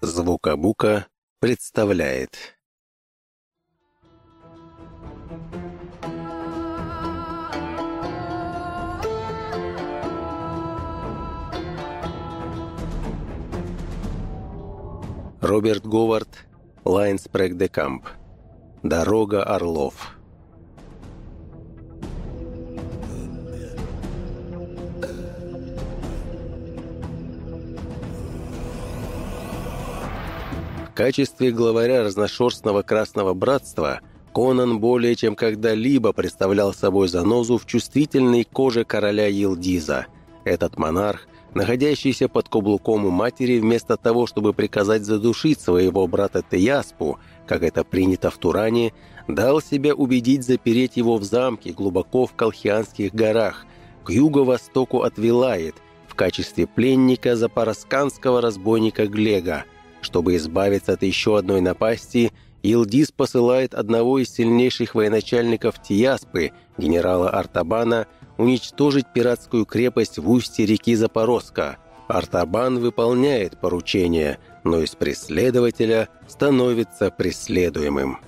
Звукобука представляет. Роберт Говард, Лайнспрэг де Камп. Дорога Орлов. Качестве главаря разношерстного Красного Братства Конан более чем когда-либо представлял собой занозу в чувствительной коже короля Елдиза. Этот монарх, находящийся под каблуком у матери, вместо того, чтобы приказать задушить своего брата Теяспу, как это принято в Туране, дал себя убедить запереть его в замке глубоко в Колхианских горах, к юго-востоку от Вилает, в качестве пленника запарасканского разбойника Глега – чтобы избавиться от еще одной напасти, Илдис посылает одного из сильнейших военачальников Тияспы, генерала Артабана, уничтожить пиратскую крепость в устье реки Запорозка. Артабан выполняет поручение, но из преследователя становится преследуемым.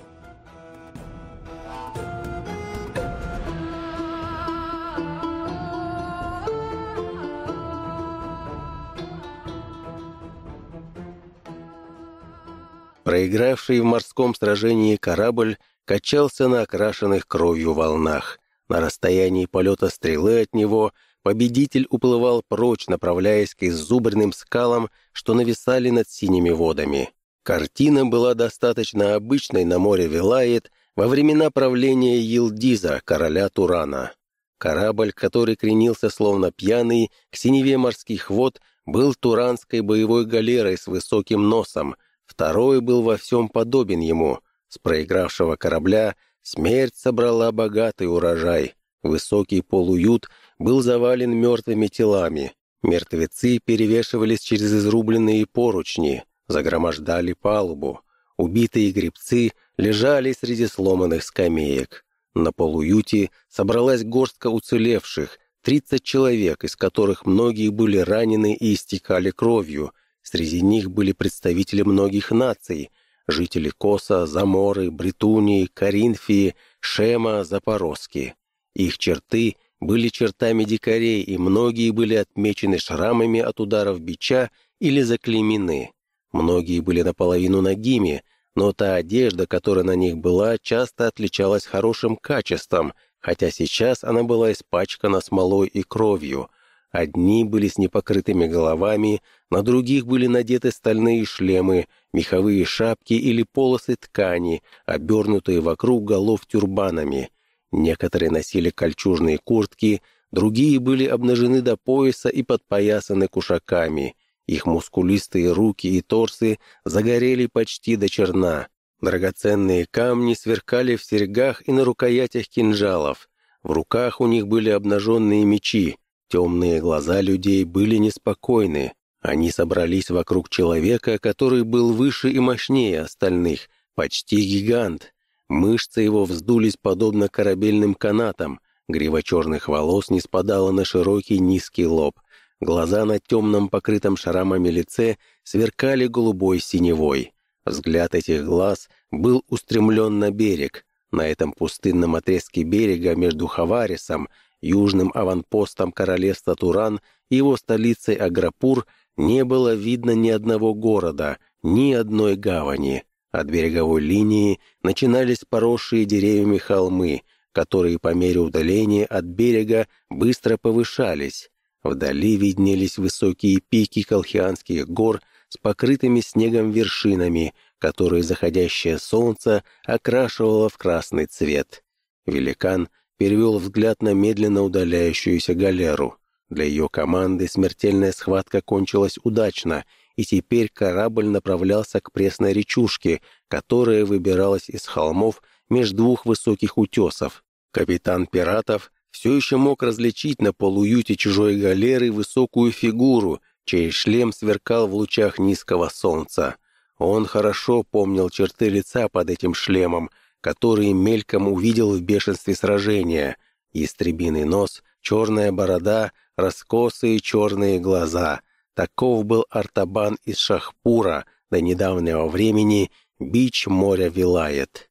Проигравший в морском сражении корабль качался на окрашенных кровью волнах. На расстоянии полета стрелы от него победитель уплывал прочь, направляясь к иззубренным скалам, что нависали над синими водами. Картина была достаточно обычной на море Вилает во времена правления Йилдиза, короля Турана. Корабль, который кренился словно пьяный к синеве морских вод, был туранской боевой галерой с высоким носом — Второй был во всем подобен ему. С проигравшего корабля смерть собрала богатый урожай. Высокий полуют был завален мертвыми телами. Мертвецы перевешивались через изрубленные поручни, загромождали палубу. Убитые гребцы лежали среди сломанных скамеек. На полуюте собралась горстка уцелевших, 30 человек, из которых многие были ранены и истекали кровью, Среди них были представители многих наций, жители Коса, Заморы, Бретунии, Каринфии, Шема, Запорозки. Их черты были чертами дикарей, и многие были отмечены шрамами от ударов бича или заклеймены. Многие были наполовину нагими, но та одежда, которая на них была, часто отличалась хорошим качеством, хотя сейчас она была испачкана смолой и кровью – Одни были с непокрытыми головами, на других были надеты стальные шлемы, меховые шапки или полосы ткани, обернутые вокруг голов тюрбанами. Некоторые носили кольчужные куртки, другие были обнажены до пояса и подпоясаны кушаками. Их мускулистые руки и торсы загорели почти до черна. Драгоценные камни сверкали в серьгах и на рукоятях кинжалов. В руках у них были обнаженные мечи, Темные глаза людей были неспокойны. Они собрались вокруг человека, который был выше и мощнее остальных, почти гигант. Мышцы его вздулись подобно корабельным канатам, грива черных волос не спадала на широкий низкий лоб. Глаза на темном покрытом шрамами лице сверкали голубой синевой. Взгляд этих глаз был устремлен на берег. На этом пустынном отрезке берега между Хаварисом южным аванпостом королевства Туран и его столицей Аграпур не было видно ни одного города, ни одной гавани. От береговой линии начинались поросшие деревьями холмы, которые по мере удаления от берега быстро повышались. Вдали виднелись высокие пики Колхианских гор с покрытыми снегом вершинами, которые заходящее солнце окрашивало в красный цвет. Великан — перевел взгляд на медленно удаляющуюся галеру. Для ее команды смертельная схватка кончилась удачно, и теперь корабль направлялся к пресной речушке, которая выбиралась из холмов между двух высоких утесов. Капитан пиратов все еще мог различить на полуюте чужой галеры высокую фигуру, чей шлем сверкал в лучах низкого солнца. Он хорошо помнил черты лица под этим шлемом, которые мельком увидел в бешенстве сражения. Истребиный нос, черная борода, раскосые черные глаза. Таков был Артабан из Шахпура, до недавнего времени бич моря Вилает.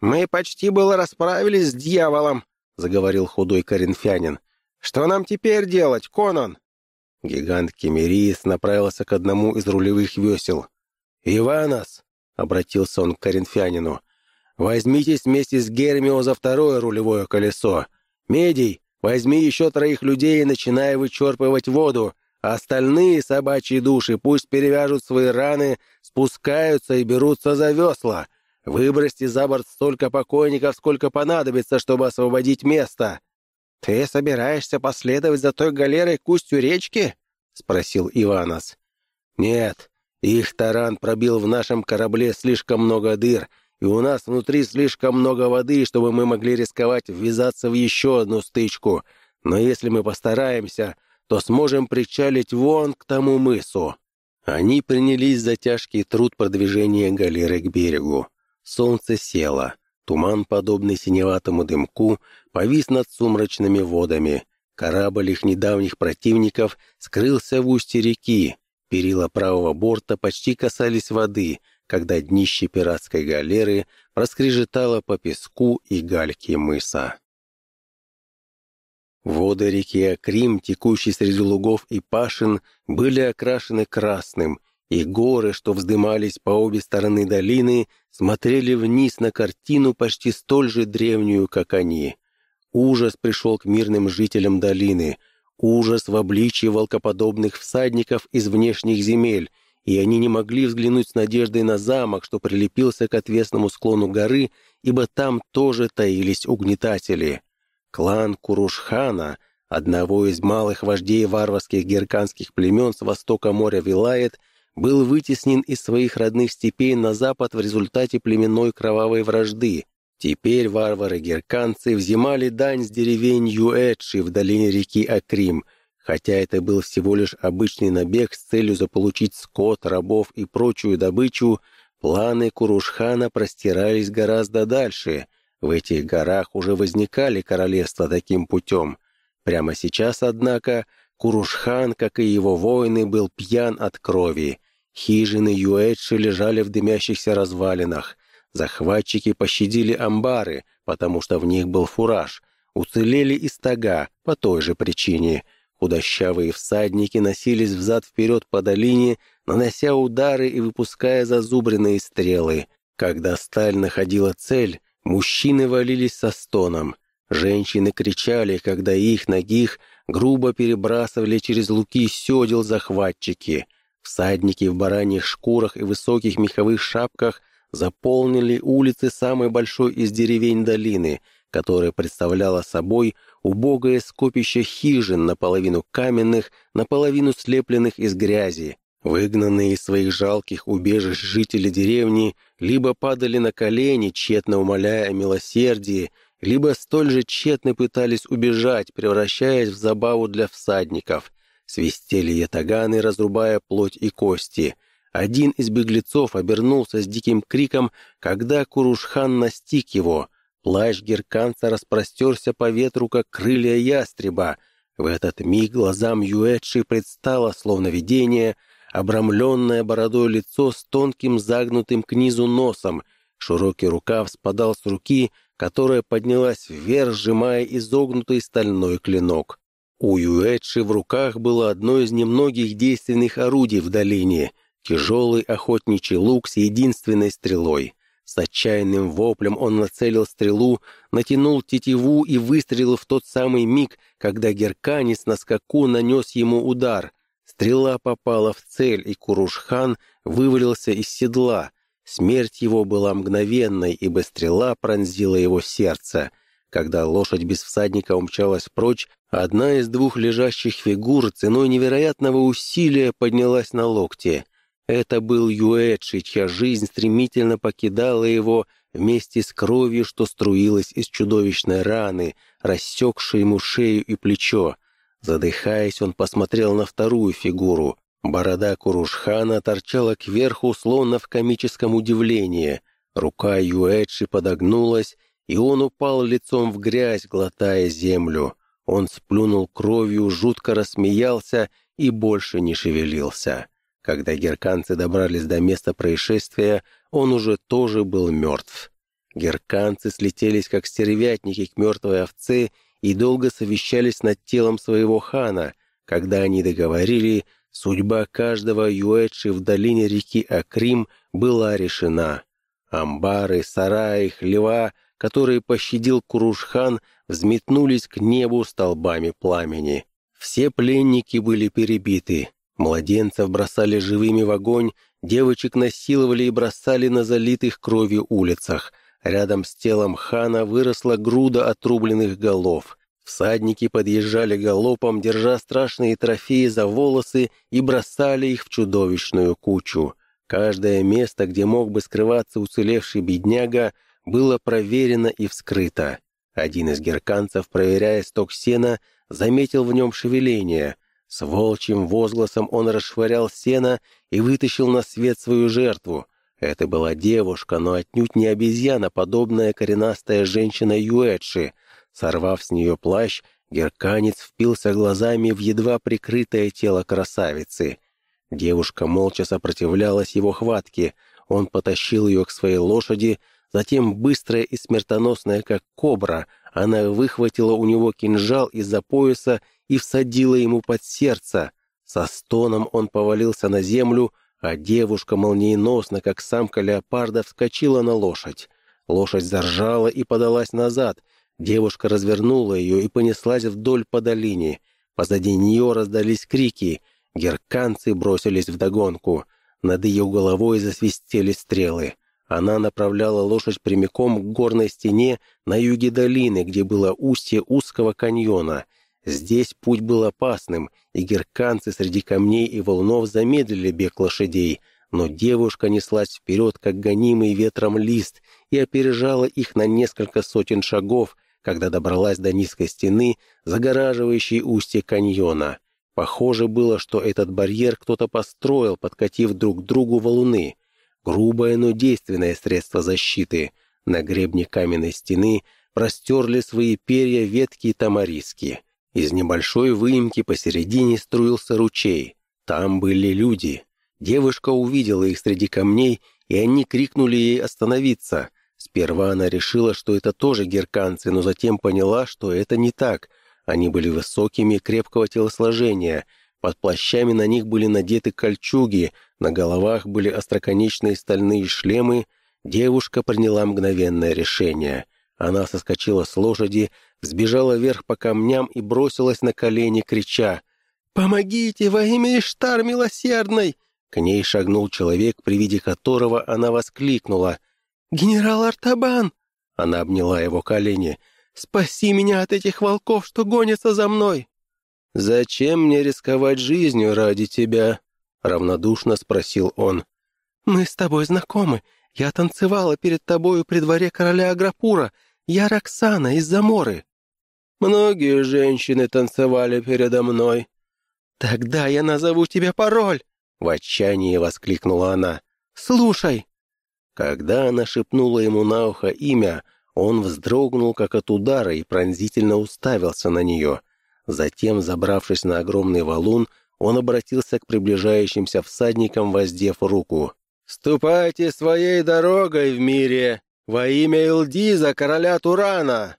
«Мы почти было расправились с дьяволом», — заговорил худой коринфянин. «Что нам теперь делать, Конан?» Гигант Кемериис направился к одному из рулевых весел. «Иванос!» — обратился он к коринфянину. «Возьмитесь вместе с Гермио за второе рулевое колесо. Медий, возьми еще троих людей и начинай вычерпывать воду, остальные собачьи души пусть перевяжут свои раны, спускаются и берутся за весла. Выбросьте за борт столько покойников, сколько понадобится, чтобы освободить место». «Ты собираешься последовать за той галерой к устью речки?» — спросил Иванос. «Нет, их таран пробил в нашем корабле слишком много дыр, и у нас внутри слишком много воды, чтобы мы могли рисковать ввязаться в еще одну стычку. Но если мы постараемся, то сможем причалить вон к тому мысу». Они принялись за тяжкий труд продвижения галеры к берегу. Солнце село. Туман, подобный синеватому дымку, повис над сумрачными водами. Корабль их недавних противников скрылся в устье реки. Перила правого борта почти касались воды, когда днище пиратской галеры проскрежетало по песку и гальке мыса. Воды реки Акрим, текущие среди лугов и пашин, были окрашены красным, и горы, что вздымались по обе стороны долины, смотрели вниз на картину почти столь же древнюю, как они. Ужас пришел к мирным жителям долины, ужас в обличии волкоподобных всадников из внешних земель, и они не могли взглянуть с надеждой на замок, что прилепился к отвесному склону горы, ибо там тоже таились угнетатели. Клан Курушхана, одного из малых вождей варварских герканских племен с востока моря Вилает, был вытеснен из своих родных степей на запад в результате племенной кровавой вражды. Теперь варвары-герканцы взимали дань с деревень Юэдши в долине реки Акрим, хотя это был всего лишь обычный набег с целью заполучить скот, рабов и прочую добычу, планы Курушхана простирались гораздо дальше. В этих горах уже возникали королевства таким путем. Прямо сейчас, однако, Курушхан, как и его воины, был пьян от крови. Хижины Юэдши лежали в дымящихся развалинах. Захватчики пощадили амбары, потому что в них был фураж. Уцелели и стога по той же причине. Худощавые всадники носились взад-вперед по долине, нанося удары и выпуская зазубренные стрелы. Когда сталь находила цель, мужчины валились со стоном. Женщины кричали, когда их ногих грубо перебрасывали через луки седел захватчики. Всадники в бараньих шкурах и высоких меховых шапках заполнили улицы самой большой из деревень долины, которая представляла собой убогое скопище хижин, наполовину каменных, наполовину слепленных из грязи. Выгнанные из своих жалких убежищ жители деревни либо падали на колени, тщетно умоляя о милосердии, либо столь же тщетно пытались убежать, превращаясь в забаву для всадников. Свистели ятаганы, разрубая плоть и кости. Один из беглецов обернулся с диким криком, когда Курушхан настиг его. Плащ герканца распростерся по ветру, как крылья ястреба. В этот миг глазам Юэдши предстало, словно видение, обрамленное бородой лицо с тонким загнутым к низу носом. Широкий рукав спадал с руки, которая поднялась вверх, сжимая изогнутый стальной клинок. У Юэдши в руках было одно из немногих действенных орудий в долине — тяжелый охотничий лук с единственной стрелой. С отчаянным воплем он нацелил стрелу, натянул тетиву и выстрелил в тот самый миг, когда Герканис на скаку нанес ему удар. Стрела попала в цель, и Курушхан вывалился из седла. Смерть его была мгновенной, ибо стрела пронзила его сердце — когда лошадь без всадника умчалась прочь, одна из двух лежащих фигур ценой невероятного усилия поднялась на локте. Это был Юэдши, чья жизнь стремительно покидала его вместе с кровью, что струилась из чудовищной раны, рассекшей ему шею и плечо. Задыхаясь, он посмотрел на вторую фигуру. Борода Курушхана торчала кверху, словно в комическом удивлении. Рука Юэдши подогнулась, и он упал лицом в грязь, глотая землю. Он сплюнул кровью, жутко рассмеялся и больше не шевелился. Когда герканцы добрались до места происшествия, он уже тоже был мертв. Герканцы слетелись как стервятники к мертвой овце и долго совещались над телом своего хана. Когда они договорили, судьба каждого юэчи в долине реки Акрим была решена. Амбары, сараи, хлева, которые пощадил Курушхан, взметнулись к небу столбами пламени. Все пленники были перебиты. Младенцев бросали живыми в огонь, девочек насиловали и бросали на залитых кровью улицах. Рядом с телом хана выросла груда отрубленных голов. Всадники подъезжали галопом, держа страшные трофеи за волосы и бросали их в чудовищную кучу. Каждое место, где мог бы скрываться уцелевший бедняга, было проверено и вскрыто. Один из герканцев, проверяя сток сена, заметил в нем шевеление. С волчьим возгласом он расшвырял сено и вытащил на свет свою жертву. Это была девушка, но отнюдь не обезьяна, подобная коренастая женщина Юэдши. Сорвав с нее плащ, герканец впился глазами в едва прикрытое тело красавицы. Девушка молча сопротивлялась его хватке. Он потащил ее к своей лошади, затем, быстрая и смертоносная, как кобра, она выхватила у него кинжал из-за пояса и всадила ему под сердце. Со стоном он повалился на землю, а девушка молниеносно, как самка леопарда, вскочила на лошадь. Лошадь заржала и подалась назад. Девушка развернула ее и понеслась вдоль по долине. Позади нее раздались крики. Герканцы бросились вдогонку. Над ее головой засвистели стрелы. Она направляла лошадь прямиком к горной стене на юге долины, где было устье узкого каньона. Здесь путь был опасным, и герканцы среди камней и волнов замедлили бег лошадей, но девушка неслась вперед, как гонимый ветром лист, и опережала их на несколько сотен шагов, когда добралась до низкой стены, загораживающей устье каньона. Похоже было, что этот барьер кто-то построил, подкатив друг к другу валуны. Грубое, но действенное средство защиты. На гребне каменной стены простерли свои перья ветки тамариски. Из небольшой выемки посередине струился ручей. Там были люди. Девушка увидела их среди камней, и они крикнули ей остановиться. Сперва она решила, что это тоже герканцы, но затем поняла, что это не так. Они были высокими, крепкого телосложения — под плащами на них были надеты кольчуги, на головах были остроконечные стальные шлемы. Девушка приняла мгновенное решение. Она соскочила с лошади, взбежала вверх по камням и бросилась на колени, крича «Помогите во имя Иштар милосердной!» К ней шагнул человек, при виде которого она воскликнула «Генерал Артабан!» Она обняла его колени. «Спаси меня от этих волков, что гонятся за мной!» «Зачем мне рисковать жизнью ради тебя?» — равнодушно спросил он. «Мы с тобой знакомы. Я танцевала перед тобою при дворе короля Аграпура. Я Роксана из Заморы». «Многие женщины танцевали передо мной». «Тогда я назову тебе пароль!» — в отчаянии воскликнула она. «Слушай!» Когда она шепнула ему на ухо имя, он вздрогнул, как от удара, и пронзительно уставился на нее — Затем, забравшись на огромный валун, он обратился к приближающимся всадникам, воздев руку. «Ступайте своей дорогой в мире! Во имя Илдиза, короля Турана!»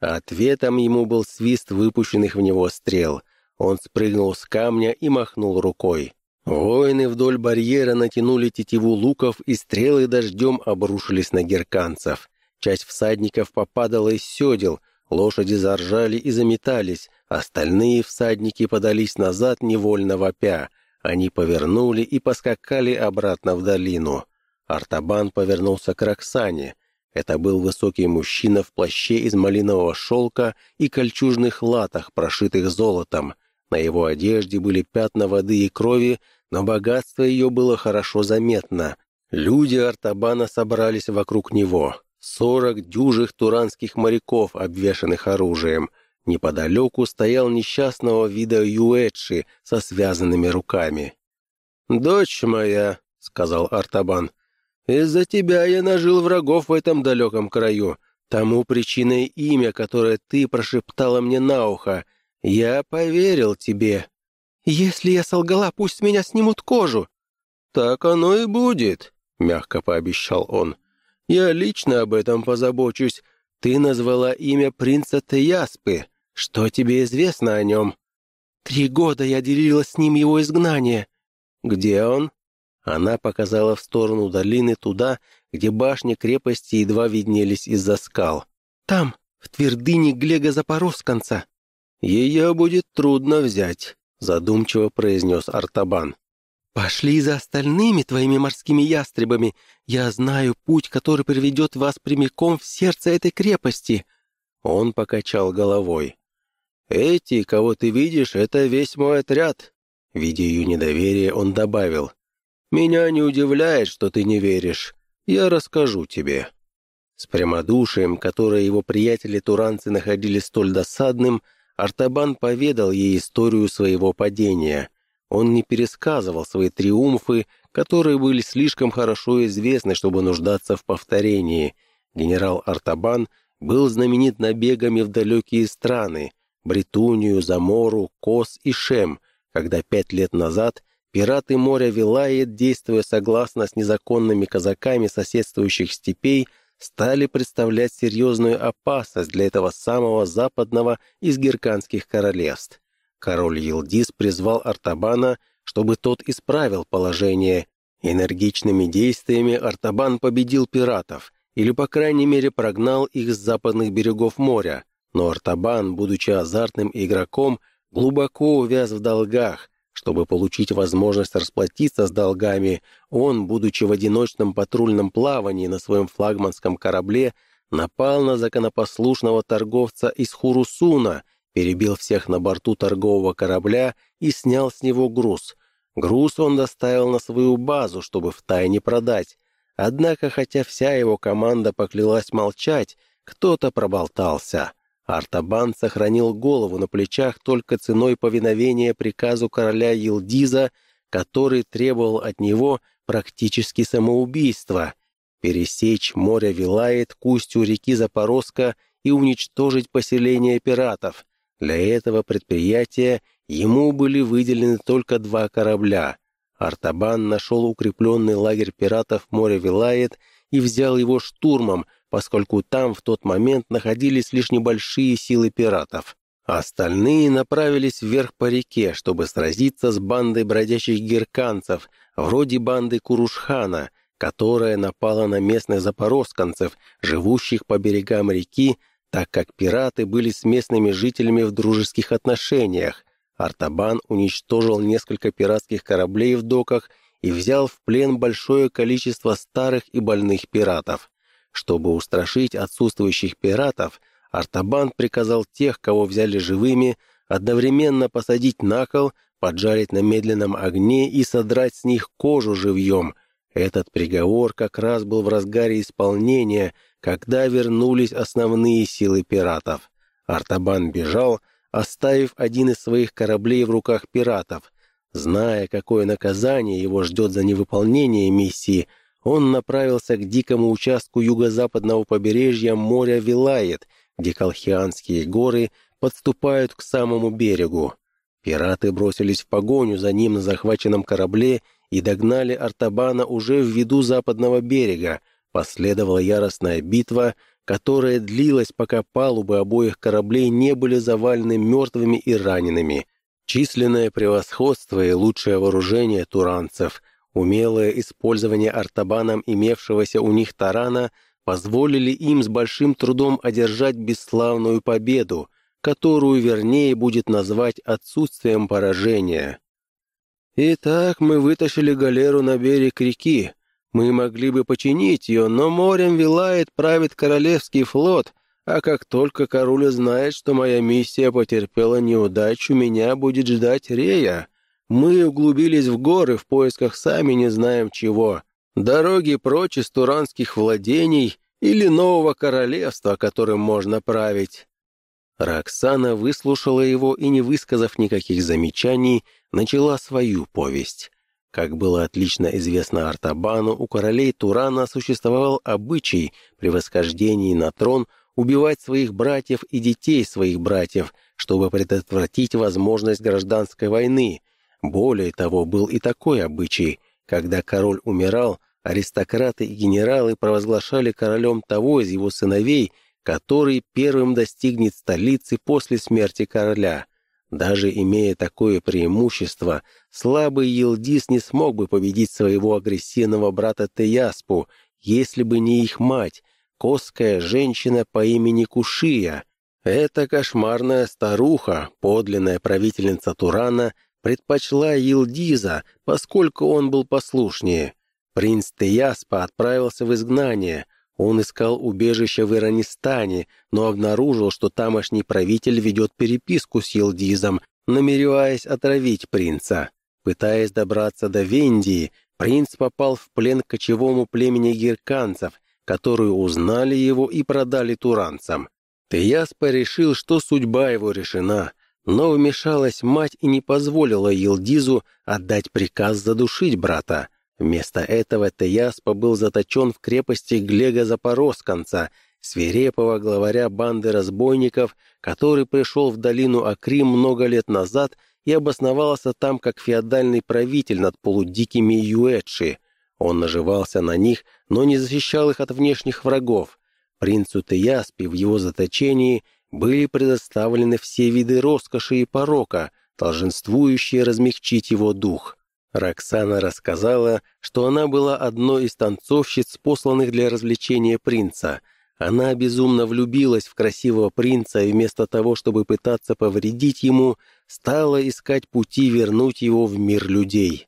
Ответом ему был свист выпущенных в него стрел. Он спрыгнул с камня и махнул рукой. Воины вдоль барьера натянули тетиву луков, и стрелы дождем обрушились на герканцев. Часть всадников попадала из седел, лошади заржали и заметались, Остальные всадники подались назад, невольно вопя. Они повернули и поскакали обратно в долину. Артабан повернулся к Роксане. Это был высокий мужчина в плаще из малинового шелка и кольчужных латах, прошитых золотом. На его одежде были пятна воды и крови, но богатство ее было хорошо заметно. Люди Артабана собрались вокруг него. Сорок дюжих туранских моряков, обвешанных оружием — Неподалеку стоял несчастного вида Юэчи со связанными руками. «Дочь моя», — сказал Артабан, — «из-за тебя я нажил врагов в этом далеком краю. Тому причиной имя, которое ты прошептала мне на ухо. Я поверил тебе». «Если я солгала, пусть меня снимут кожу», так оно и будет», — мягко пообещал он. «Я лично об этом позабочусь. Ты назвала имя принца Теяспы. Что тебе известно о нем?» «Три года я делила с ним его изгнание». «Где он?» Она показала в сторону долины туда, где башни крепости едва виднелись из-за скал. «Там, в твердыне Глега Запорожсканца». «Ее будет трудно взять», — задумчиво произнес Артабан. «Пошли за остальными твоими морскими ястребами. Я знаю путь, который приведет вас прямиком в сердце этой крепости». Он покачал головой. «Эти, кого ты видишь, это весь мой отряд». Видя ее недоверие, он добавил. «Меня не удивляет, что ты не веришь. Я расскажу тебе». С прямодушием, которое его приятели-туранцы находили столь досадным, Артабан поведал ей историю своего падения. Он не пересказывал свои триумфы, которые были слишком хорошо известны, чтобы нуждаться в повторении. Генерал Артабан был знаменит набегами в далекие страны — Бретунию, Замору, Кос и Шем, когда пять лет назад Пираты моря Вилает, действуя согласно с незаконными казаками соседствующих степей, стали представлять серьезную опасность для этого самого западного из герканских королевств. Король Елдис призвал Артабана, чтобы тот исправил положение. Энергичными действиями Артабан победил пиратов, или, по крайней мере, прогнал их с западных берегов моря, но Артабан, будучи азартным игроком, глубоко увяз в долгах, чтобы получить возможность расплатиться с долгами, он, будучи в одиночном патрульном плавании на своем флагманском корабле, напал на законопослушного торговца из Хурусуна, перебил всех на борту торгового корабля и снял с него груз. Груз он доставил на свою базу, чтобы втайне продать. Однако, хотя вся его команда поклялась молчать, кто-то проболтался. Артабан сохранил голову на плечах только ценой повиновения приказу короля Елдиза, который требовал от него практически самоубийства — пересечь море Вилает к устью реки Запорожска и уничтожить поселение пиратов. Для этого предприятия ему были выделены только два корабля. Артабан нашел укрепленный лагерь пиратов море Вилает и взял его штурмом, поскольку там в тот момент находились лишь небольшие силы пиратов. Остальные направились вверх по реке, чтобы сразиться с бандой бродячих герканцев, вроде банды Курушхана, которая напала на местных запорожсканцев, живущих по берегам реки, так как пираты были с местными жителями в дружеских отношениях. Артабан уничтожил несколько пиратских кораблей в доках и взял в плен большое количество старых и больных пиратов. Чтобы устрашить отсутствующих пиратов, Артабан приказал тех, кого взяли живыми, одновременно посадить на кол, поджарить на медленном огне и содрать с них кожу живьем. Этот приговор как раз был в разгаре исполнения, когда вернулись основные силы пиратов. Артабан бежал, оставив один из своих кораблей в руках пиратов. Зная, какое наказание его ждет за невыполнение миссии, он направился к дикому участку юго-западного побережья моря Вилает, где Колхианские горы подступают к самому берегу. Пираты бросились в погоню за ним на захваченном корабле и догнали Артабана уже в виду западного берега. Последовала яростная битва, которая длилась, пока палубы обоих кораблей не были завалены мертвыми и ранеными. Численное превосходство и лучшее вооружение туранцев – Умелое использование артабаном имевшегося у них тарана позволили им с большим трудом одержать бесславную победу, которую вернее будет назвать отсутствием поражения. «Итак, мы вытащили галеру на берег реки. Мы могли бы починить ее, но морем Вилает правит королевский флот, а как только король узнает, что моя миссия потерпела неудачу, меня будет ждать Рея. Мы углубились в горы в поисках сами не знаем чего. Дороги прочь из туранских владений или нового королевства, которым можно править. Роксана выслушала его и, не высказав никаких замечаний, начала свою повесть. Как было отлично известно Артабану, у королей Турана существовал обычай при восхождении на трон убивать своих братьев и детей своих братьев, чтобы предотвратить возможность гражданской войны — более того, был и такой обычай. Когда король умирал, аристократы и генералы провозглашали королем того из его сыновей, который первым достигнет столицы после смерти короля. Даже имея такое преимущество, слабый Елдис не смог бы победить своего агрессивного брата Теяспу, если бы не их мать, коская женщина по имени Кушия. Эта кошмарная старуха, подлинная правительница Турана, предпочла Елдиза, поскольку он был послушнее. Принц Теяспа отправился в изгнание. Он искал убежище в Иранистане, но обнаружил, что тамошний правитель ведет переписку с Елдизом, намереваясь отравить принца. Пытаясь добраться до Вендии, принц попал в плен к кочевому племени гирканцев, которые узнали его и продали туранцам. Теяспа решил, что судьба его решена, но вмешалась мать и не позволила Елдизу отдать приказ задушить брата. Вместо этого Теяспа был заточен в крепости Глега Запорожсканца, свирепого главаря банды разбойников, который пришел в долину Акрим много лет назад и обосновался там как феодальный правитель над полудикими Юэдши. Он наживался на них, но не защищал их от внешних врагов. Принцу Теяспи в его заточении были предоставлены все виды роскоши и порока, долженствующие размягчить его дух. Роксана рассказала, что она была одной из танцовщиц, посланных для развлечения принца. Она безумно влюбилась в красивого принца и вместо того, чтобы пытаться повредить ему, стала искать пути вернуть его в мир людей.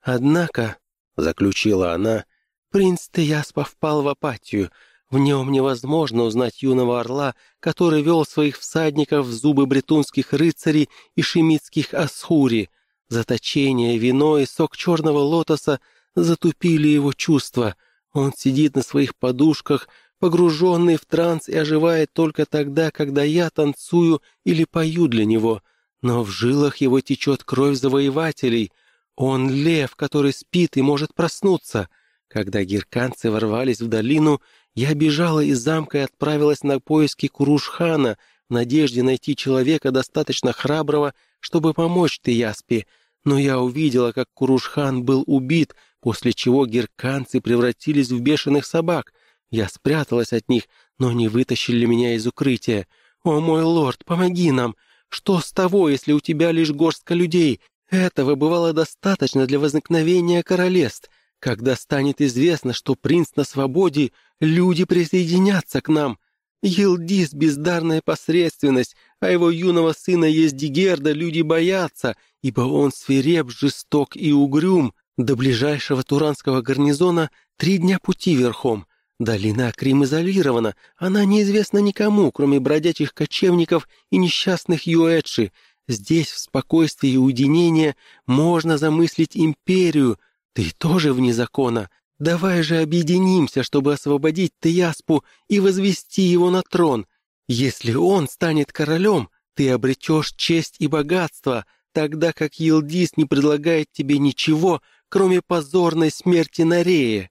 «Однако», — заключила она, — «принц Теяспа впал в апатию, в нем невозможно узнать юного орла, который вел своих всадников в зубы бретунских рыцарей и шемитских асхури. Заточение, вино и сок черного лотоса затупили его чувства. Он сидит на своих подушках, погруженный в транс и оживает только тогда, когда я танцую или пою для него. Но в жилах его течет кровь завоевателей. Он лев, который спит и может проснуться. Когда гирканцы ворвались в долину, я бежала из замка и отправилась на поиски Курушхана в надежде найти человека достаточно храброго, чтобы помочь Тияспе, но я увидела, как Курушхан был убит, после чего герканцы превратились в бешеных собак. Я спряталась от них, но они вытащили меня из укрытия. «О, мой лорд, помоги нам! Что с того, если у тебя лишь горстка людей? Этого бывало достаточно для возникновения королевств. Когда станет известно, что принц на свободе, люди присоединятся к нам. Елдис — бездарная посредственность, а его юного сына есть Дигерда люди боятся, ибо он свиреп, жесток и угрюм. До ближайшего туранского гарнизона три дня пути верхом. Долина Крим изолирована, она неизвестна никому, кроме бродячих кочевников и несчастных юэдши. Здесь, в спокойствии и уединении, можно замыслить империю, «Ты тоже вне закона? Давай же объединимся, чтобы освободить Теяспу и возвести его на трон. Если он станет королем, ты обретешь честь и богатство, тогда как Елдис не предлагает тебе ничего, кроме позорной смерти на рее».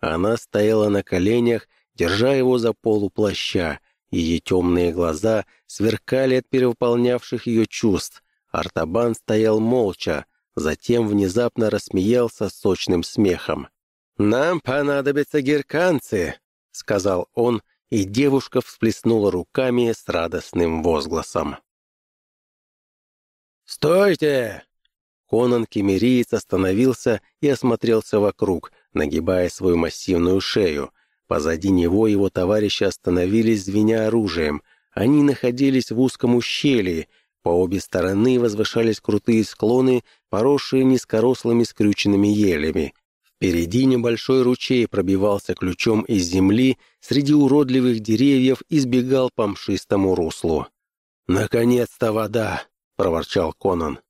Она стояла на коленях, держа его за полу плаща. Ее темные глаза сверкали от перевыполнявших ее чувств. Артабан стоял молча, Затем внезапно рассмеялся сочным смехом. «Нам понадобятся герканцы», — сказал он, и девушка всплеснула руками с радостным возгласом. «Стойте!» Конан Кемериец остановился и осмотрелся вокруг, нагибая свою массивную шею. Позади него его товарищи остановились, звеня оружием. Они находились в узком ущелье, по обе стороны возвышались крутые склоны, поросшие низкорослыми скрюченными елями. Впереди небольшой ручей пробивался ключом из земли, среди уродливых деревьев избегал по мшистому руслу. «Наконец-то вода!» — проворчал Конан.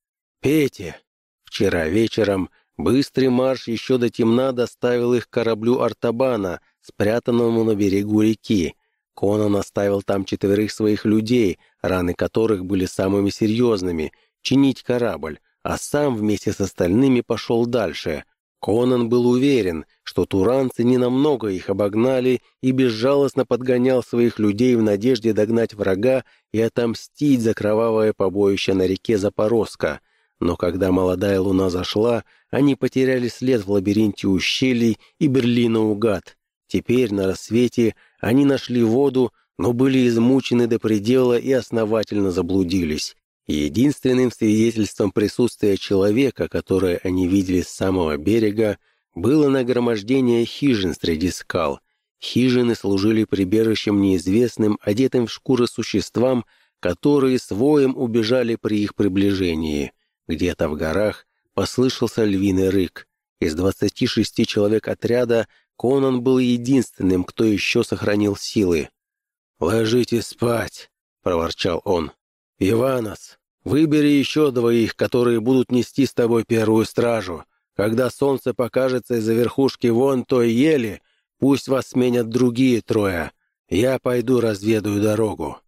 «Пейте!» Вчера вечером быстрый марш еще до темна доставил их к кораблю Артабана, спрятанному на берегу реки. Конан оставил там четверых своих людей, раны которых были самыми серьезными, чинить корабль, а сам вместе с остальными пошел дальше. Конан был уверен, что туранцы ненамного их обогнали и безжалостно подгонял своих людей в надежде догнать врага и отомстить за кровавое побоище на реке Запорожска. Но когда молодая луна зашла, они потеряли след в лабиринте ущелий и Берлина-Угад. Теперь на рассвете они нашли воду, но были измучены до предела и основательно заблудились. Единственным свидетельством присутствия человека, которое они видели с самого берега, было нагромождение хижин среди скал. Хижины служили прибежищем неизвестным, одетым в шкуры существам, которые своим убежали при их приближении. Где-то в горах послышался львиный рык. Из двадцати шести человек отряда Конан был единственным, кто еще сохранил силы. «Ложитесь спать», — проворчал он. «Иванос, выбери еще двоих, которые будут нести с тобой первую стражу. Когда солнце покажется из-за верхушки вон той ели, пусть вас сменят другие трое. Я пойду разведаю дорогу».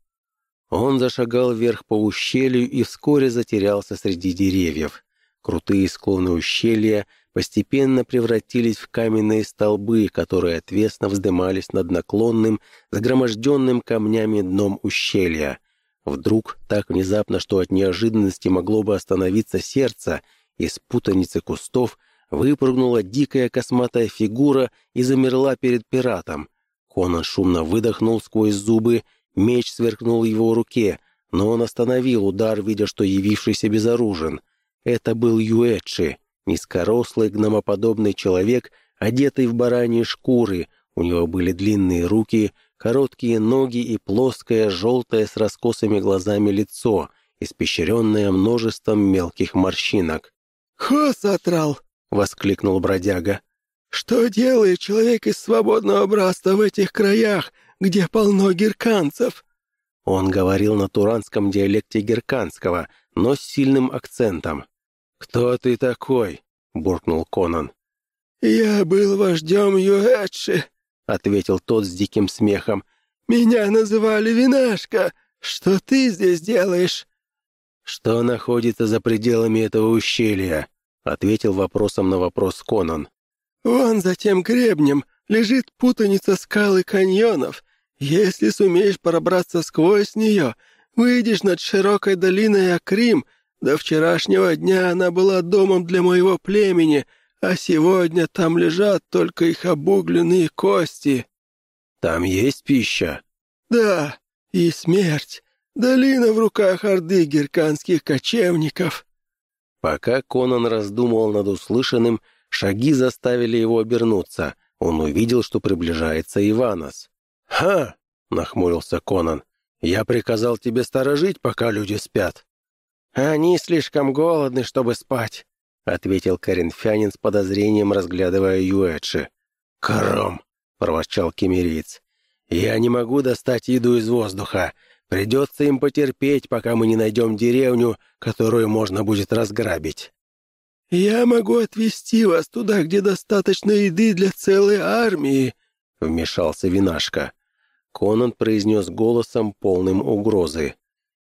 Он зашагал вверх по ущелью и вскоре затерялся среди деревьев. Крутые склоны ущелья постепенно превратились в каменные столбы, которые отвесно вздымались над наклонным, загроможденным камнями дном ущелья. Вдруг, так внезапно, что от неожиданности могло бы остановиться сердце, из путаницы кустов выпрыгнула дикая косматая фигура и замерла перед пиратом. Конан шумно выдохнул сквозь зубы Меч сверкнул его руке, но он остановил удар, видя, что явившийся безоружен. Это был Юэчи, низкорослый гномоподобный человек, одетый в бараньи шкуры. У него были длинные руки, короткие ноги и плоское, желтое с раскосыми глазами лицо, испещренное множеством мелких морщинок. «Хосатрал!» — воскликнул бродяга. «Что делает человек из свободного братства в этих краях, где полно герканцев». Он говорил на туранском диалекте герканского, но с сильным акцентом. «Кто ты такой?» — буркнул Конан. «Я был вождем Юэдши», — ответил тот с диким смехом. «Меня называли Винашка. Что ты здесь делаешь?» «Что находится за пределами этого ущелья?» — ответил вопросом на вопрос Конан. «Вон за тем гребнем лежит путаница скал и каньонов. Если сумеешь пробраться сквозь нее, выйдешь над широкой долиной Акрим. До вчерашнего дня она была домом для моего племени, а сегодня там лежат только их обугленные кости». «Там есть пища?» «Да, и смерть. Долина в руках орды герканских кочевников». Пока Конан раздумывал над услышанным, шаги заставили его обернуться. Он увидел, что приближается Иванос. «Ха!» — нахмурился Конан. «Я приказал тебе сторожить, пока люди спят». «Они слишком голодны, чтобы спать», — ответил коринфянин с подозрением, разглядывая Юэджи. «Кором!» — проворчал кемериец. «Я не могу достать еду из воздуха. Придется им потерпеть, пока мы не найдем деревню, которую можно будет разграбить». «Я могу отвезти вас туда, где достаточно еды для целой армии», — вмешался Винашка. Конан произнес голосом, полным угрозы.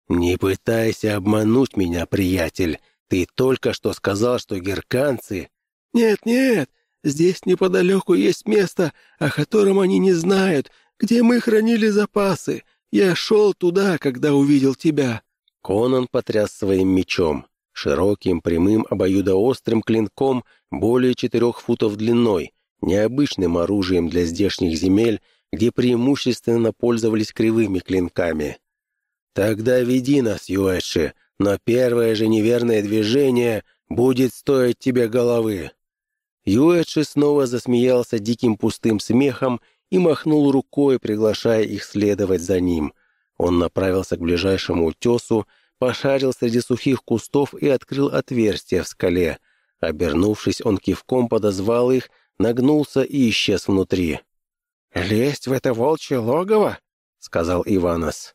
«Не пытайся обмануть меня, приятель. Ты только что сказал, что герканцы...» «Нет-нет, здесь неподалеку есть место, о котором они не знают, где мы хранили запасы. Я шел туда, когда увидел тебя». Конан потряс своим мечом, широким, прямым, обоюдоострым клинком, более четырех футов длиной, необычным оружием для здешних земель, где преимущественно пользовались кривыми клинками. «Тогда веди нас, Юэши, но первое же неверное движение будет стоить тебе головы». Юэши снова засмеялся диким пустым смехом и махнул рукой, приглашая их следовать за ним. Он направился к ближайшему утесу, пошарил среди сухих кустов и открыл отверстие в скале. Обернувшись, он кивком подозвал их, нагнулся и исчез внутри. «Лезть в это волчье логово?» — сказал Иванос.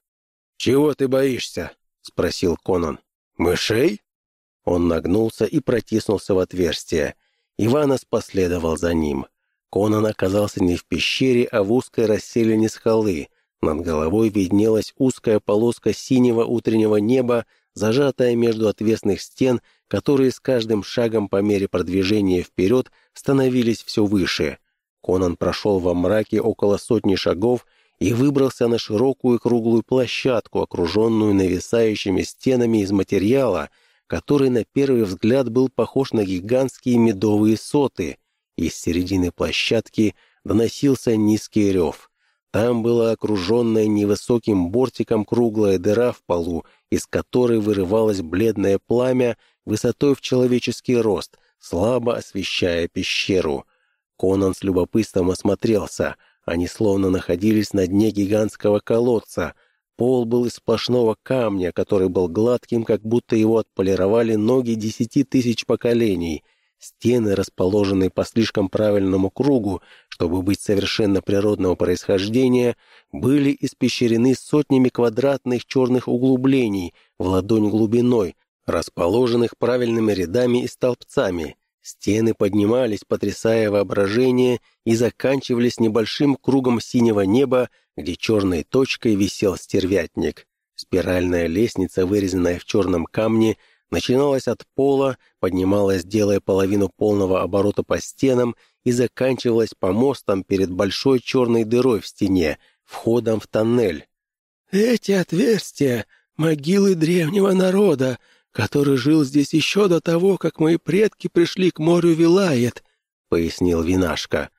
«Чего ты боишься?» — спросил Конан. «Мышей?» Он нагнулся и протиснулся в отверстие. Иванос последовал за ним. Конан оказался не в пещере, а в узкой расселине скалы. Над головой виднелась узкая полоска синего утреннего неба, зажатая между отвесных стен, которые с каждым шагом по мере продвижения вперед становились все выше. Конан прошел во мраке около сотни шагов и выбрался на широкую круглую площадку, окруженную нависающими стенами из материала, который на первый взгляд был похож на гигантские медовые соты. Из середины площадки доносился низкий рев. Там была окруженная невысоким бортиком круглая дыра в полу, из которой вырывалось бледное пламя высотой в человеческий рост, слабо освещая пещеру. Конан с любопытством осмотрелся. Они словно находились на дне гигантского колодца. Пол был из сплошного камня, который был гладким, как будто его отполировали ноги десяти тысяч поколений — Стены, расположенные по слишком правильному кругу, чтобы быть совершенно природного происхождения, были испещрены сотнями квадратных черных углублений в ладонь глубиной, расположенных правильными рядами и столбцами. Стены поднимались, потрясая воображение, и заканчивались небольшим кругом синего неба, где черной точкой висел стервятник. Спиральная лестница, вырезанная в черном камне, начиналась от пола, поднималась, делая половину полного оборота по стенам и заканчивалась помостом перед большой черной дырой в стене, входом в тоннель. «Эти отверстия — могилы древнего народа, который жил здесь еще до того, как мои предки пришли к морю Вилает», — пояснил Винашка.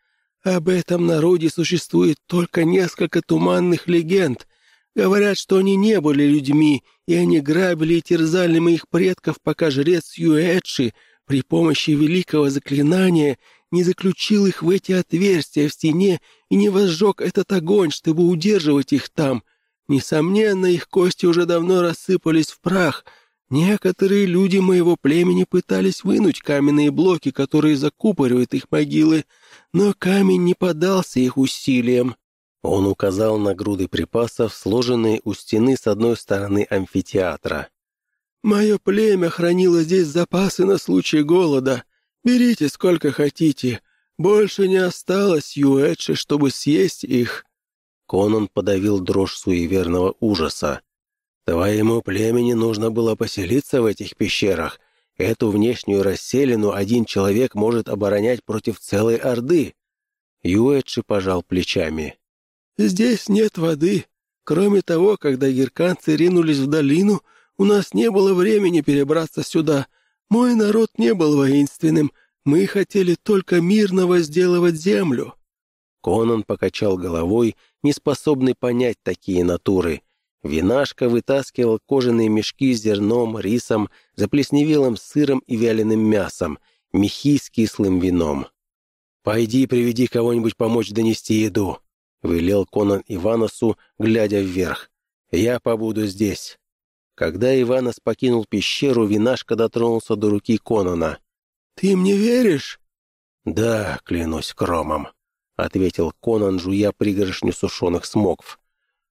«Об этом народе существует только несколько туманных легенд, Говорят, что они не были людьми, и они грабили и терзали моих предков, пока жрец Юэдши при помощи великого заклинания не заключил их в эти отверстия в стене и не возжег этот огонь, чтобы удерживать их там. Несомненно, их кости уже давно рассыпались в прах. Некоторые люди моего племени пытались вынуть каменные блоки, которые закупоривают их могилы, но камень не поддался их усилиям. Он указал на груды припасов, сложенные у стены с одной стороны амфитеатра. «Мое племя хранило здесь запасы на случай голода. Берите сколько хотите. Больше не осталось Юэчи, чтобы съесть их». Конан подавил дрожь суеверного ужаса. «Твоему племени нужно было поселиться в этих пещерах. Эту внешнюю расселину один человек может оборонять против целой орды». Юэчи пожал плечами. Здесь нет воды. Кроме того, когда герканцы ринулись в долину, у нас не было времени перебраться сюда. Мой народ не был воинственным. Мы хотели только мирно возделывать землю». Конан покачал головой, неспособный понять такие натуры. Винашка вытаскивал кожаные мешки с зерном, рисом, заплесневелым сыром и вяленым мясом, мехи с кислым вином. «Пойди приведи кого-нибудь помочь донести еду», — велел Конан Иваносу, глядя вверх. «Я побуду здесь». Когда Иванос покинул пещеру, винашка дотронулся до руки Конана. «Ты мне веришь?» «Да, клянусь кромом», — ответил Конан, жуя пригоршню сушеных смокв.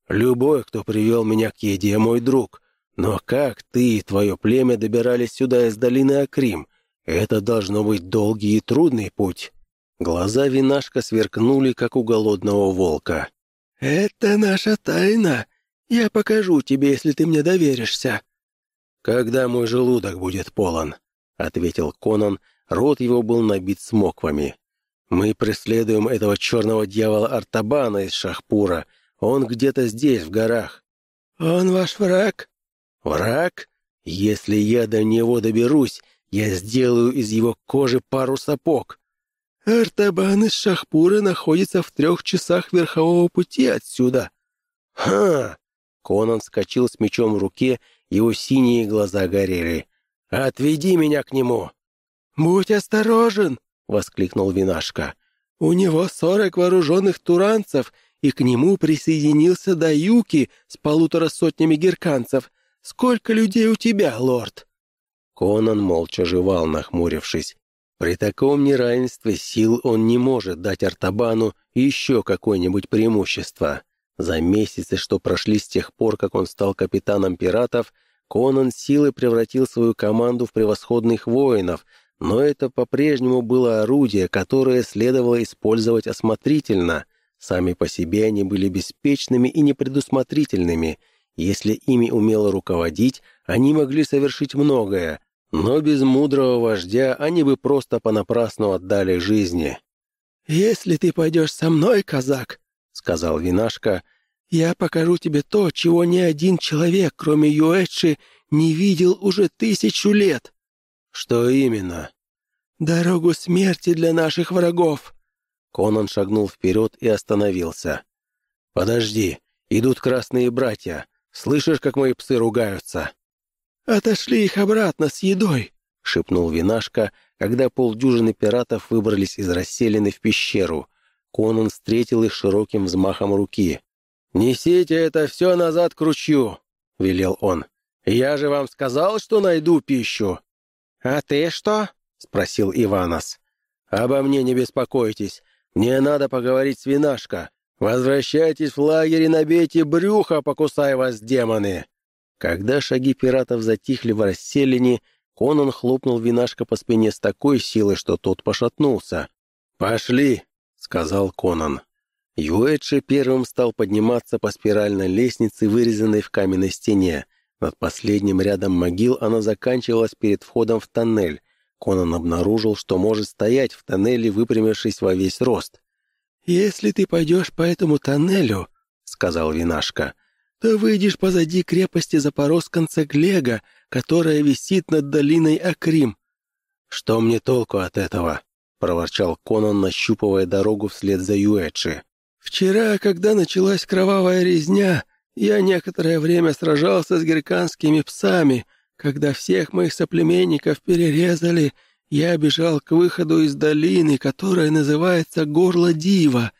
«Любой, кто привел меня к еде, мой друг. Но как ты и твое племя добирались сюда из долины Акрим? Это должно быть долгий и трудный путь». Глаза винашка сверкнули, как у голодного волка. «Это наша тайна. Я покажу тебе, если ты мне доверишься». «Когда мой желудок будет полон», — ответил Конан, рот его был набит смоквами. «Мы преследуем этого черного дьявола Артабана из Шахпура. Он где-то здесь, в горах». «Он ваш враг?» «Враг? Если я до него доберусь, я сделаю из его кожи пару сапог». Артабан из Шахпура находится в трех часах верхового пути отсюда». «Ха!» Конан вскочил с мечом в руке, его синие глаза горели. «Отведи меня к нему!» «Будь осторожен!» — воскликнул Винашка. «У него сорок вооруженных туранцев, и к нему присоединился Даюки с полутора сотнями герканцев. Сколько людей у тебя, лорд?» Конан молча жевал, нахмурившись. При таком неравенстве сил он не может дать Артабану еще какое-нибудь преимущество. За месяцы, что прошли с тех пор, как он стал капитаном пиратов, Конан силой превратил свою команду в превосходных воинов, но это по-прежнему было орудие, которое следовало использовать осмотрительно. Сами по себе они были беспечными и непредусмотрительными. Если ими умело руководить, они могли совершить многое, но без мудрого вождя они бы просто понапрасну отдали жизни. «Если ты пойдешь со мной, казак», — сказал Винашка, — «я покажу тебе то, чего ни один человек, кроме Юэчи, не видел уже тысячу лет». «Что именно?» «Дорогу смерти для наших врагов». Конан шагнул вперед и остановился. «Подожди, идут красные братья. Слышишь, как мои псы ругаются?» «Отошли их обратно с едой», — шепнул винашка, когда полдюжины пиратов выбрались из расселины в пещеру. Конан встретил их широким взмахом руки. «Несите это все назад к ручью», — велел он. «Я же вам сказал, что найду пищу». «А ты что?» — спросил Иванос. «Обо мне не беспокойтесь. Мне надо поговорить с винашка. Возвращайтесь в лагерь и набейте брюхо, покусай вас демоны!» Когда шаги пиратов затихли в расселине, Конан хлопнул винашка по спине с такой силой, что тот пошатнулся. «Пошли!» — сказал Конан. Юэдши первым стал подниматься по спиральной лестнице, вырезанной в каменной стене. Над последним рядом могил она заканчивалась перед входом в тоннель. Конан обнаружил, что может стоять в тоннеле, выпрямившись во весь рост. «Если ты пойдешь по этому тоннелю, — сказал Винашка, — то выйдешь позади крепости Запорожсканца Глега, которая висит над долиной Акрим». «Что мне толку от этого?» — проворчал Конан, нащупывая дорогу вслед за Юэчи. «Вчера, когда началась кровавая резня, я некоторое время сражался с герканскими псами. Когда всех моих соплеменников перерезали, я бежал к выходу из долины, которая называется Горло Дива.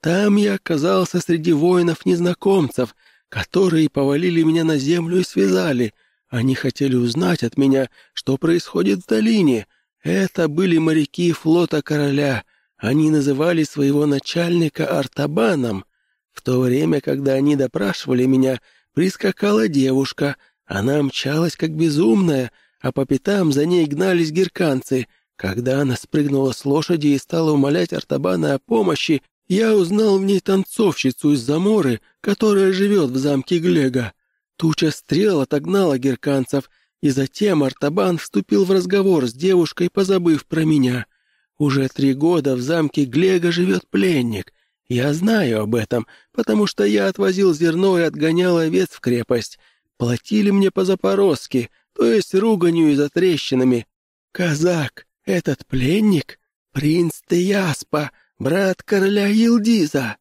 Там я оказался среди воинов-незнакомцев, которые повалили меня на землю и связали. Они хотели узнать от меня, что происходит в долине. Это были моряки флота короля. Они называли своего начальника Артабаном. В то время, когда они допрашивали меня, прискакала девушка. Она мчалась как безумная, а по пятам за ней гнались герканцы. Когда она спрыгнула с лошади и стала умолять Артабана о помощи, я узнал в ней танцовщицу из Заморы, которая живет в замке Глега. Туча стрел отогнала герканцев, и затем Артабан вступил в разговор с девушкой, позабыв про меня. Уже три года в замке Глега живет пленник. Я знаю об этом, потому что я отвозил зерно и отгонял овец в крепость. Платили мне по-запорожски, то есть руганью и затрещинами. Казак, этот пленник — принц Теяспа, брат короля Елдиза.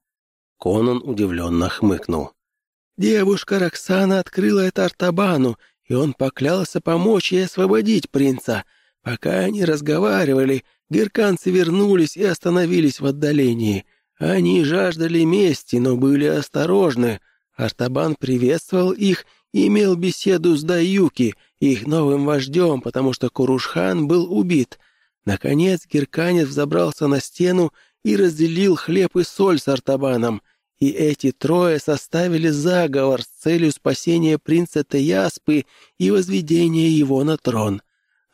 Конан удивленно хмыкнул. Девушка Роксана открыла это Артабану, и он поклялся помочь ей освободить принца. Пока они разговаривали, герканцы вернулись и остановились в отдалении. Они жаждали мести, но были осторожны. Артабан приветствовал их имел беседу с Даюки, их новым вождем, потому что Курушхан был убит. Наконец герканец взобрался на стену и разделил хлеб и соль с Артабаном — и эти трое составили заговор с целью спасения принца Теяспы и возведения его на трон.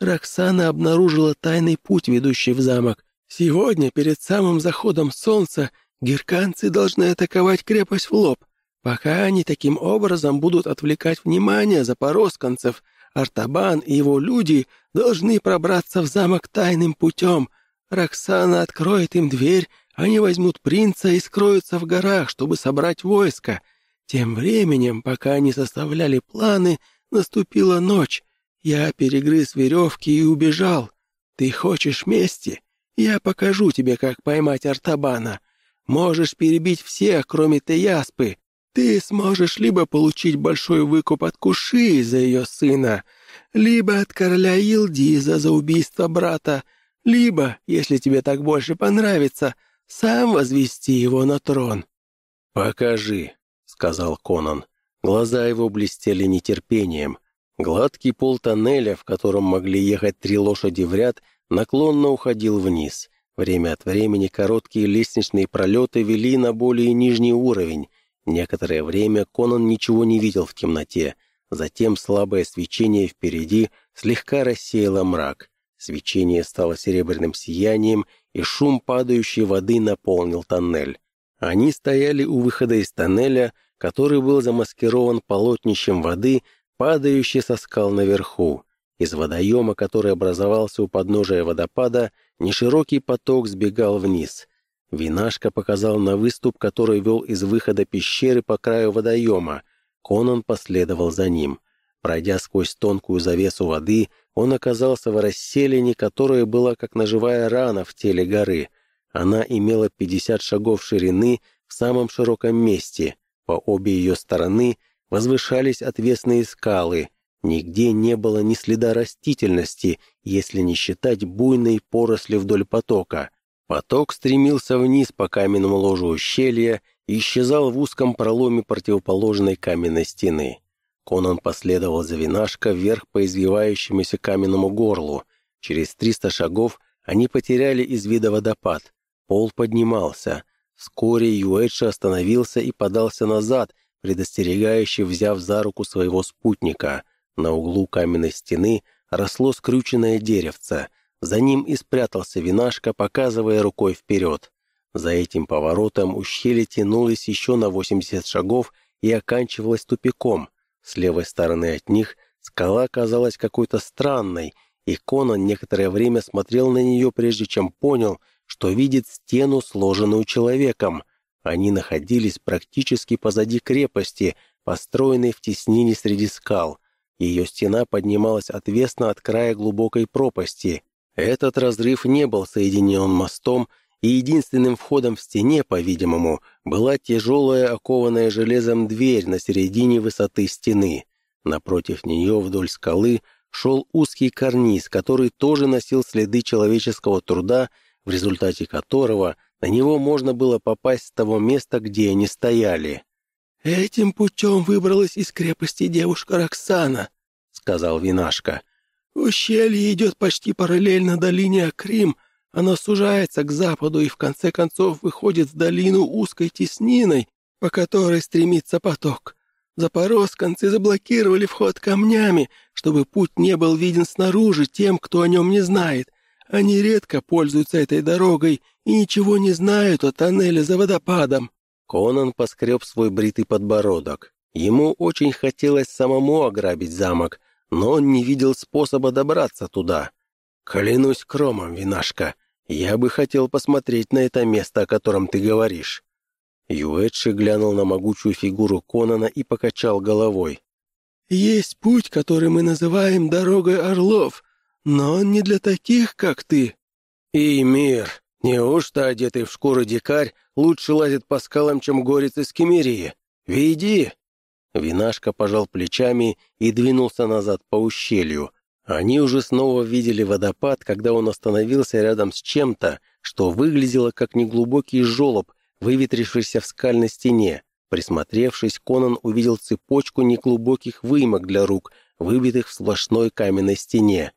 Роксана обнаружила тайный путь, ведущий в замок. Сегодня, перед самым заходом солнца, герканцы должны атаковать крепость в лоб. Пока они таким образом будут отвлекать внимание запорожканцев, Артабан и его люди должны пробраться в замок тайным путем. Роксана откроет им дверь они возьмут принца и скроются в горах, чтобы собрать войско. Тем временем, пока они составляли планы, наступила ночь. Я перегрыз веревки и убежал. Ты хочешь мести? Я покажу тебе, как поймать Артабана. Можешь перебить всех, кроме Теяспы. Ты сможешь либо получить большой выкуп от Куши за ее сына, либо от короля Илдиза за убийство брата, либо, если тебе так больше понравится, — сам возвести его на трон». «Покажи», — сказал Конан. Глаза его блестели нетерпением. Гладкий пол тоннеля, в котором могли ехать три лошади в ряд, наклонно уходил вниз. Время от времени короткие лестничные пролеты вели на более нижний уровень. Некоторое время Конан ничего не видел в темноте. Затем слабое свечение впереди слегка рассеяло мрак. Свечение стало серебряным сиянием, и шум падающей воды наполнил тоннель. Они стояли у выхода из тоннеля, который был замаскирован полотнищем воды, падающей со скал наверху. Из водоема, который образовался у подножия водопада, неширокий поток сбегал вниз. Винашка показал на выступ, который вел из выхода пещеры по краю водоема. Конан последовал за ним. Пройдя сквозь тонкую завесу воды, он оказался в расселине, которая была как ножевая рана в теле горы. Она имела 50 шагов ширины в самом широком месте. По обе ее стороны возвышались отвесные скалы. Нигде не было ни следа растительности, если не считать буйной поросли вдоль потока. Поток стремился вниз по каменному ложу ущелья и исчезал в узком проломе противоположной каменной стены. Конан последовал за винашко вверх по извивающемуся каменному горлу. Через триста шагов они потеряли из вида водопад. Пол поднимался. Вскоре Юэдши остановился и подался назад, предостерегающе взяв за руку своего спутника. На углу каменной стены росло скрюченное деревце. За ним и спрятался винашка, показывая рукой вперед. За этим поворотом ущелье тянулось еще на 80 шагов и оканчивалось тупиком. С левой стороны от них скала казалась какой-то странной, и Конан некоторое время смотрел на нее, прежде чем понял, что видит стену, сложенную человеком. Они находились практически позади крепости, построенной в теснине среди скал. Ее стена поднималась отвесно от края глубокой пропасти. Этот разрыв не был соединен мостом, и единственным входом в стене, по-видимому, была тяжелая окованная железом дверь на середине высоты стены. Напротив нее вдоль скалы шел узкий карниз, который тоже носил следы человеческого труда, в результате которого на него можно было попасть с того места, где они стояли. «Этим путем выбралась из крепости девушка Роксана», — сказал Винашка. «Ущелье идет почти параллельно долине Акрим, — оно сужается к западу и в конце концов выходит в долину узкой тесниной, по которой стремится поток. Запорожсканцы заблокировали вход камнями, чтобы путь не был виден снаружи тем, кто о нем не знает. Они редко пользуются этой дорогой и ничего не знают о тоннеле за водопадом». Конан поскреб свой бритый подбородок. Ему очень хотелось самому ограбить замок, но он не видел способа добраться туда. «Клянусь кромом, винашка, я бы хотел посмотреть на это место, о котором ты говоришь». Юэдши глянул на могучую фигуру Конана и покачал головой. «Есть путь, который мы называем «дорогой орлов», но он не для таких, как ты». «И мир, неужто одетый в шкуру дикарь лучше лазит по скалам, чем горец из Кемерии? Веди!» Винашка пожал плечами и двинулся назад по ущелью, они уже снова видели водопад, когда он остановился рядом с чем-то, что выглядело как неглубокий желоб, выветрившийся в скальной стене. Присмотревшись, Конан увидел цепочку неглубоких выемок для рук, выбитых в сплошной каменной стене.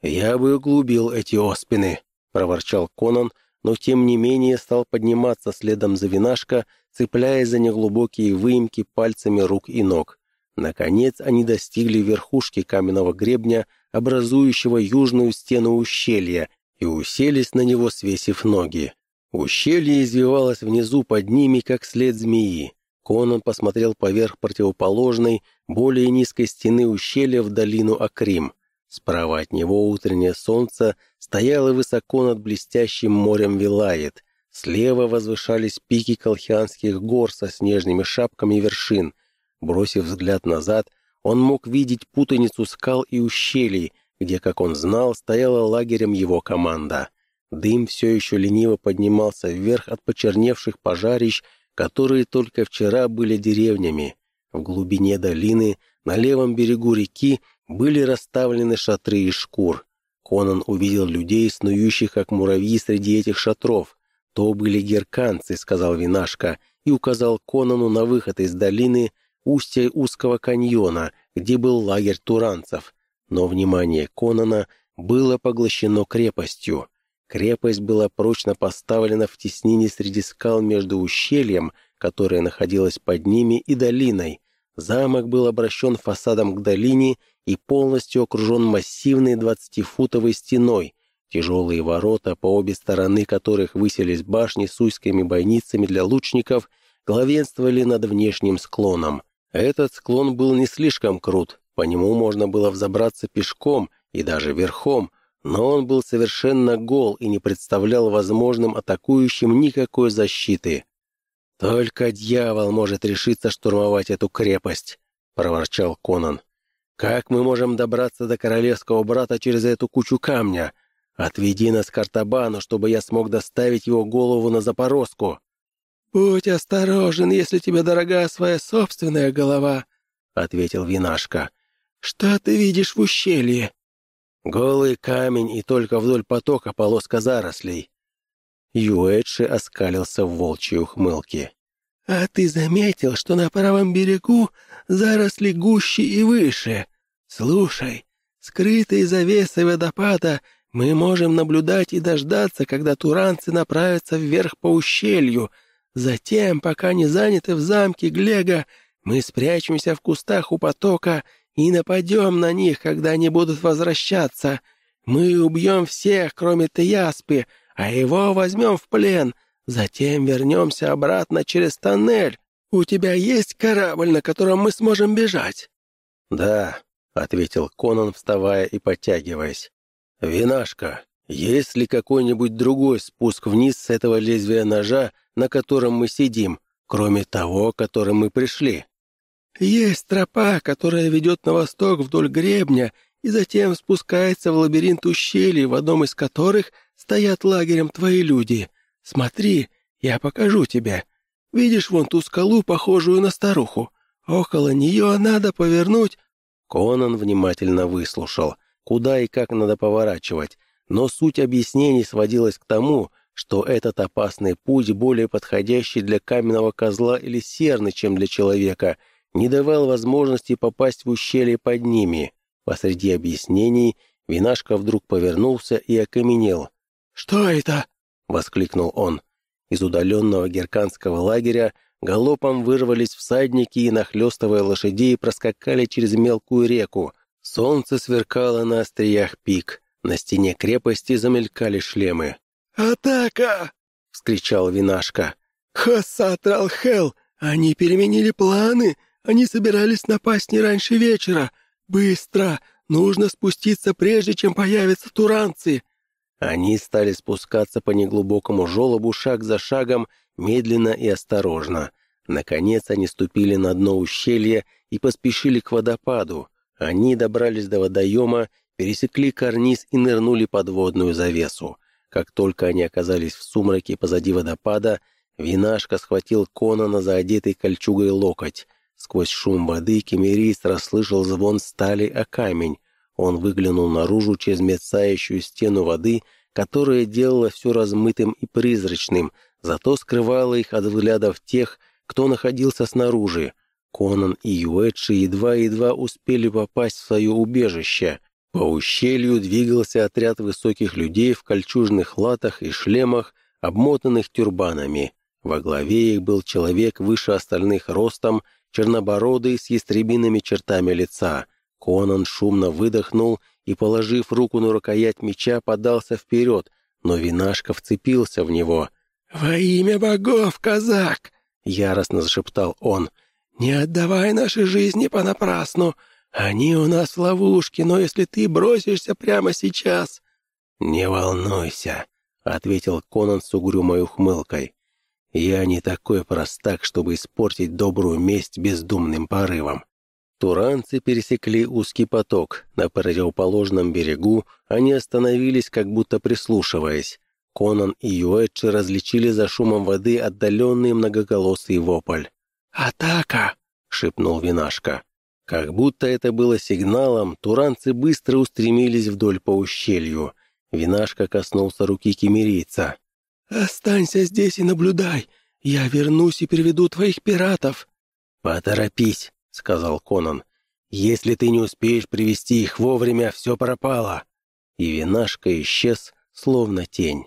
«Я бы углубил эти оспины», — проворчал Конан, но тем не менее стал подниматься следом за винашка, цепляясь за неглубокие выемки пальцами рук и ног. Наконец они достигли верхушки каменного гребня, образующего южную стену ущелья, и уселись на него, свесив ноги. Ущелье извивалось внизу под ними, как след змеи. Конан посмотрел поверх противоположной, более низкой стены ущелья в долину Акрим. Справа от него утреннее солнце стояло высоко над блестящим морем Вилает. Слева возвышались пики колхианских гор со снежными шапками вершин. Бросив взгляд назад, он мог видеть путаницу скал и ущелий, где, как он знал, стояла лагерем его команда. Дым все еще лениво поднимался вверх от почерневших пожарищ, которые только вчера были деревнями. В глубине долины, на левом берегу реки, были расставлены шатры из шкур. Конан увидел людей, снующих как муравьи среди этих шатров. «То были герканцы», — сказал Винашка, и указал Конану на выход из долины, устья узкого каньона, где был лагерь туранцев, но внимание Конона было поглощено крепостью. Крепость была прочно поставлена в теснине среди скал между ущельем, которое находилось под ними, и долиной. Замок был обращен фасадом к долине и полностью окружен массивной двадцатифутовой стеной, тяжелые ворота, по обе стороны которых высились башни с узкими бойницами для лучников, главенствовали над внешним склоном. Этот склон был не слишком крут, по нему можно было взобраться пешком и даже верхом, но он был совершенно гол и не представлял возможным атакующим никакой защиты. «Только дьявол может решиться штурмовать эту крепость», — проворчал Конан. Как мы можем добраться до королевского брата через эту кучу камня? Отведи нас к Артабану, чтобы я смог доставить его голову на Запорожску». «Будь осторожен, если тебе дорога своя собственная голова», — ответил Винашка. «Что ты видишь в ущелье?» «Голый камень и только вдоль потока полоска зарослей». Юэдши оскалился в волчьей ухмылке. «А ты заметил, что на правом берегу заросли гуще и выше? Слушай, скрытые завесой водопада мы можем наблюдать и дождаться, когда туранцы направятся вверх по ущелью. Затем, пока не заняты в замке Глега, мы спрячемся в кустах у потока и нападем на них, когда они будут возвращаться. Мы убьем всех, кроме Теяспы, а его возьмем в плен». Затем вернемся обратно через тоннель. У тебя есть корабль, на котором мы сможем бежать?» «Да», — ответил Конан, вставая и подтягиваясь. «Винашка, есть ли какой-нибудь другой спуск вниз с этого лезвия ножа, на котором мы сидим, кроме того, которым мы пришли?» «Есть тропа, которая ведет на восток вдоль гребня и затем спускается в лабиринт ущелий, в одном из которых стоят лагерем твои люди. «Смотри, я покажу тебе. Видишь вон ту скалу, похожую на старуху? Около нее надо повернуть...» Конан внимательно выслушал, куда и как надо поворачивать, но суть объяснений сводилась к тому, что этот опасный путь, более подходящий для каменного козла или серны, чем для человека, не давал возможности попасть в ущелье под ними. Посреди объяснений Винашка вдруг повернулся и окаменел. «Что это?» — воскликнул он. Из удаленного герканского лагеря галопом вырвались всадники и, нахлестывая лошадей, проскакали через мелкую реку. Солнце сверкало на остриях пик. На стене крепости замелькали шлемы. «Атака!» — вскричал Винашка. «Хасатралхел! Они переменили планы! Они собирались напасть не раньше вечера! Быстро! Нужно спуститься, прежде чем появятся туранцы! Они стали спускаться по неглубокому желобу шаг за шагом, медленно и осторожно. Наконец они ступили на дно ущелья и поспешили к водопаду. Они добрались до водоема, пересекли карниз и нырнули под водную завесу. Как только они оказались в сумраке позади водопада, Винашка схватил Конана за одетый кольчугой локоть. Сквозь шум воды кемерист расслышал звон стали о камень. Он выглянул наружу через мерцающую стену воды, которая делала все размытым и призрачным, зато скрывала их от взглядов тех, кто находился снаружи. Конан и Юэдши едва-едва успели попасть в свое убежище. По ущелью двигался отряд высоких людей в кольчужных латах и шлемах, обмотанных тюрбанами. Во главе их был человек выше остальных ростом, чернобородый с ястребиными чертами лица — Конан шумно выдохнул и, положив руку на рукоять меча, подался вперед, но винашка вцепился в него. «Во имя богов, казак!» — яростно зашептал он. «Не отдавай наши жизни понапрасну. Они у нас в ловушке, но если ты бросишься прямо сейчас...» «Не волнуйся», — ответил Конан с угрюмой ухмылкой. «Я не такой простак, чтобы испортить добрую месть бездумным порывом. Туранцы пересекли узкий поток. На противоположном берегу они остановились, как будто прислушиваясь. Конан и Юэчи различили за шумом воды отдаленный многоголосый вопль. «Атака!» — шепнул Винашка. Как будто это было сигналом, туранцы быстро устремились вдоль по ущелью. Винашка коснулся руки кемерийца. «Останься здесь и наблюдай. Я вернусь и приведу твоих пиратов». «Поторопись», — сказал Конан. «Если ты не успеешь привести их вовремя, все пропало». И винашка исчез, словно тень.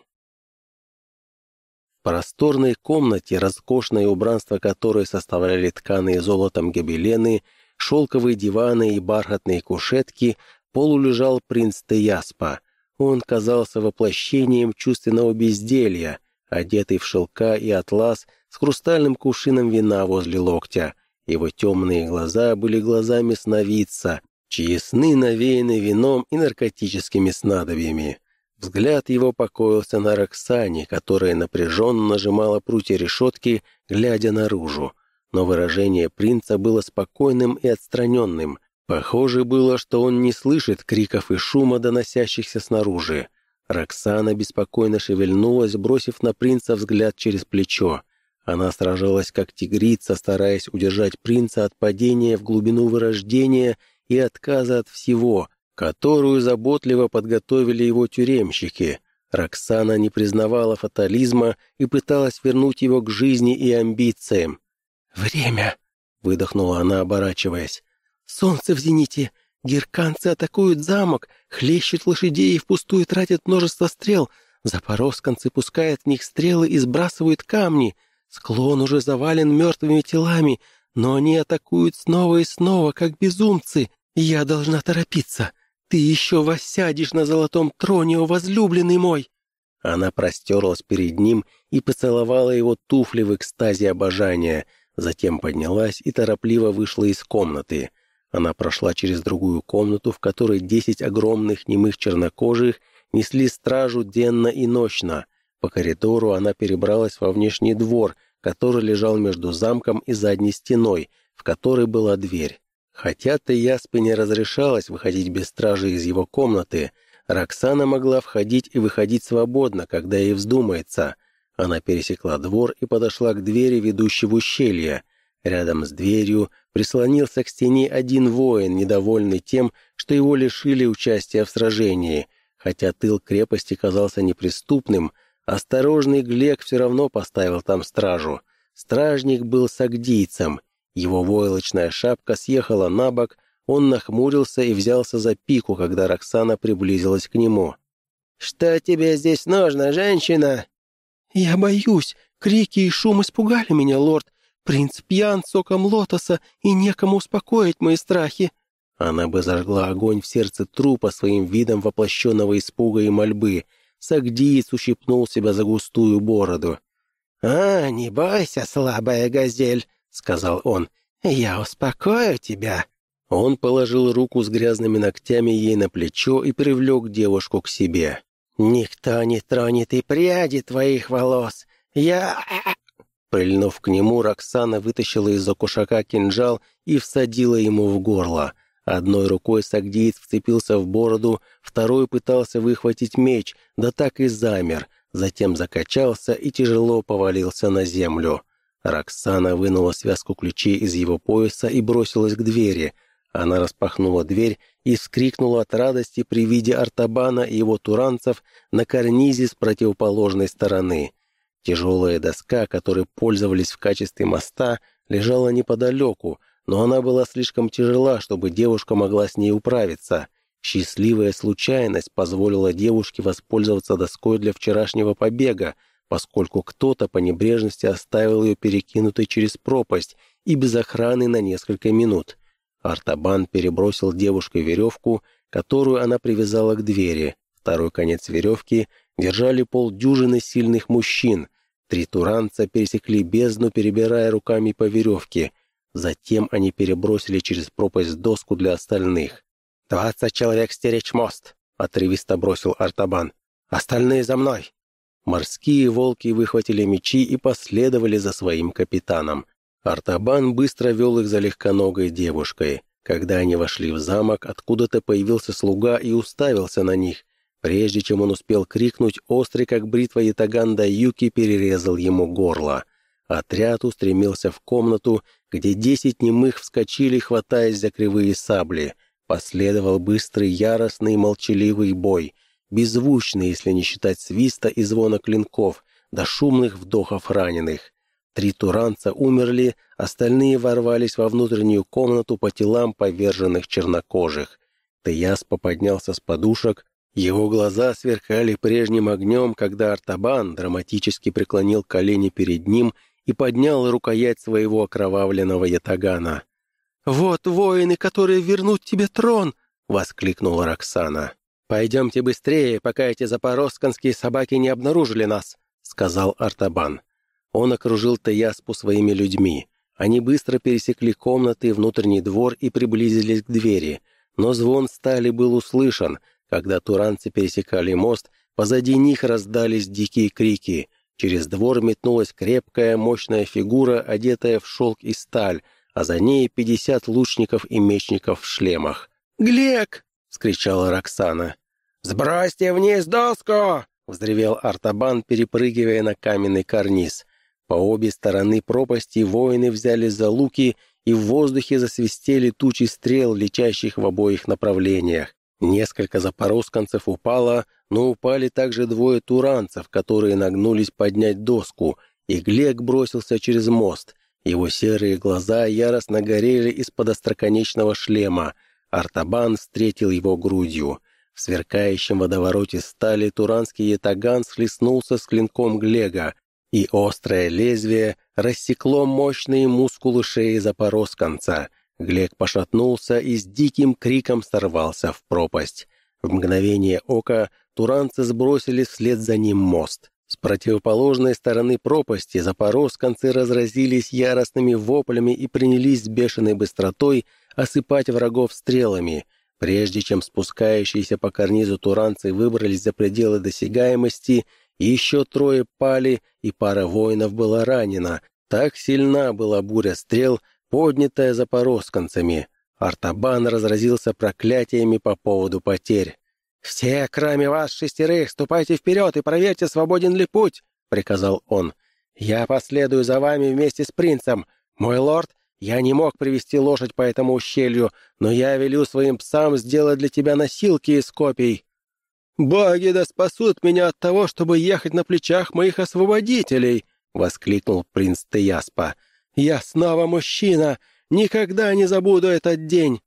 Просторной комнате, роскошное убранство которой составляли тканые золотом гобелены, шелковые диваны и бархатные кушетки, полулежал принц Теяспа. Он казался воплощением чувственного безделья, одетый в шелка и атлас с хрустальным кувшином вина возле локтя — его темные глаза были глазами сновидца, чьи сны навеяны вином и наркотическими снадобьями. Взгляд его покоился на Роксане, которая напряженно нажимала прутья решетки, глядя наружу. Но выражение принца было спокойным и отстраненным. Похоже было, что он не слышит криков и шума, доносящихся снаружи. Роксана беспокойно шевельнулась, бросив на принца взгляд через плечо. Она сражалась как тигрица, стараясь удержать принца от падения в глубину вырождения и отказа от всего, которую заботливо подготовили его тюремщики. Роксана не признавала фатализма и пыталась вернуть его к жизни и амбициям. «Время!» — выдохнула она, оборачиваясь. «Солнце в зените! Герканцы атакуют замок, хлещут лошадей и впустую тратят множество стрел. Запорожсканцы пускают в них стрелы и сбрасывают камни. Склон уже завален мертвыми телами, но они атакуют снова и снова, как безумцы. Я должна торопиться. Ты еще воссядешь на золотом троне, о возлюбленный мой!» Она простерлась перед ним и поцеловала его туфли в экстазе обожания, затем поднялась и торопливо вышла из комнаты. Она прошла через другую комнату, в которой десять огромных немых чернокожих несли стражу денно и ночно. По коридору она перебралась во внешний двор, который лежал между замком и задней стеной, в которой была дверь. Хотя Таяспе не разрешалось выходить без стражи из его комнаты, Роксана могла входить и выходить свободно, когда ей вздумается. Она пересекла двор и подошла к двери, ведущей в ущелье. Рядом с дверью прислонился к стене один воин, недовольный тем, что его лишили участия в сражении. Хотя тыл крепости казался неприступным, осторожный Глек все равно поставил там стражу. Стражник был сагдийцем. Его войлочная шапка съехала на бок, он нахмурился и взялся за пику, когда Роксана приблизилась к нему. «Что тебе здесь нужно, женщина?» «Я боюсь. Крики и шум испугали меня, лорд. Принц пьян соком лотоса, и некому успокоить мои страхи». Она бы зажгла огонь в сердце трупа своим видом воплощенного испуга и мольбы. Сагдиец ущипнул себя за густую бороду. «А, не бойся, слабая газель», — сказал он. «Я успокою тебя». Он положил руку с грязными ногтями ей на плечо и привлек девушку к себе. «Никто не тронет и пряди твоих волос. Я...» Прильнув к нему, Роксана вытащила из-за кушака кинжал и всадила ему в горло. Одной рукой сагдиец вцепился в бороду, второй пытался выхватить меч, да так и замер, затем закачался и тяжело повалился на землю. Роксана вынула связку ключей из его пояса и бросилась к двери. Она распахнула дверь и вскрикнула от радости при виде Артабана и его туранцев на карнизе с противоположной стороны. Тяжелая доска, которой пользовались в качестве моста, лежала неподалеку, но она была слишком тяжела, чтобы девушка могла с ней управиться. Счастливая случайность позволила девушке воспользоваться доской для вчерашнего побега, поскольку кто-то по небрежности оставил ее перекинутой через пропасть и без охраны на несколько минут. Артабан перебросил девушке веревку, которую она привязала к двери. Второй конец веревки держали полдюжины сильных мужчин. Три туранца пересекли бездну, перебирая руками по веревке. Затем они перебросили через пропасть доску для остальных. «Двадцать человек стеречь мост!» — отрывисто бросил Артабан. «Остальные за мной!» Морские волки выхватили мечи и последовали за своим капитаном. Артабан быстро вел их за легконогой девушкой. Когда они вошли в замок, откуда-то появился слуга и уставился на них. Прежде чем он успел крикнуть, острый, как бритва ятаганда Юки, перерезал ему горло. Отряд устремился в комнату, где десять немых вскочили, хватаясь за кривые сабли. Последовал быстрый, яростный, молчаливый бой, беззвучный, если не считать свиста и звона клинков, до шумных вдохов раненых. Три туранца умерли, остальные ворвались во внутреннюю комнату по телам поверженных чернокожих. Теяспа поднялся с подушек, его глаза сверкали прежним огнем, когда Артабан драматически преклонил колени перед ним и поднял рукоять своего окровавленного ятагана. «Вот воины, которые вернут тебе трон!» — воскликнула Роксана. «Пойдемте быстрее, пока эти запорожсканские собаки не обнаружили нас», — сказал Артабан. Он окружил Таяспу своими людьми. Они быстро пересекли комнаты, внутренний двор и приблизились к двери. Но звон стали был услышан — когда туранцы пересекали мост, позади них раздались дикие крики. Через двор метнулась крепкая, мощная фигура, одетая в шелк и сталь. а за ней пятьдесят лучников и мечников в шлемах. «Глек!» — вскричала Роксана. «Сбросьте вниз доску!» — взревел Артабан, перепрыгивая на каменный карниз. По обе стороны пропасти воины взяли за луки, и в воздухе засвистели тучи стрел, летящих в обоих направлениях. Несколько запорожканцев упало, но упали также двое туранцев, которые нагнулись поднять доску, и Глек бросился через мост. Его серые глаза яростно горели из-под остроконечного шлема. Артабан встретил его грудью. В сверкающем водовороте стали туранский ятаган схлестнулся с клинком Глега и острое лезвие рассекло мощные мускулы шеи запорожканца. Глек пошатнулся и с диким криком сорвался в пропасть. В мгновение ока туранцы сбросили вслед за ним мост. С противоположной стороны пропасти запорожканцы разразились яростными воплями и принялись с бешеной быстротой осыпать врагов стрелами. Прежде чем спускающиеся по карнизу туранцы выбрались за пределы досягаемости, еще трое пали, и пара воинов была ранена. Так сильна была буря стрел, поднятая запорожканцами. Артабан разразился проклятиями по поводу потерь. «Все, кроме вас шестерых, ступайте вперед и проверьте, свободен ли путь», — приказал он. «Я последую за вами вместе с принцем. Мой лорд, я не мог привести лошадь по этому ущелью, но я велю своим псам сделать для тебя носилки из копий». «Боги да спасут меня от того, чтобы ехать на плечах моих освободителей!» — воскликнул принц Теяспа. «Я снова мужчина! Никогда не забуду этот день!»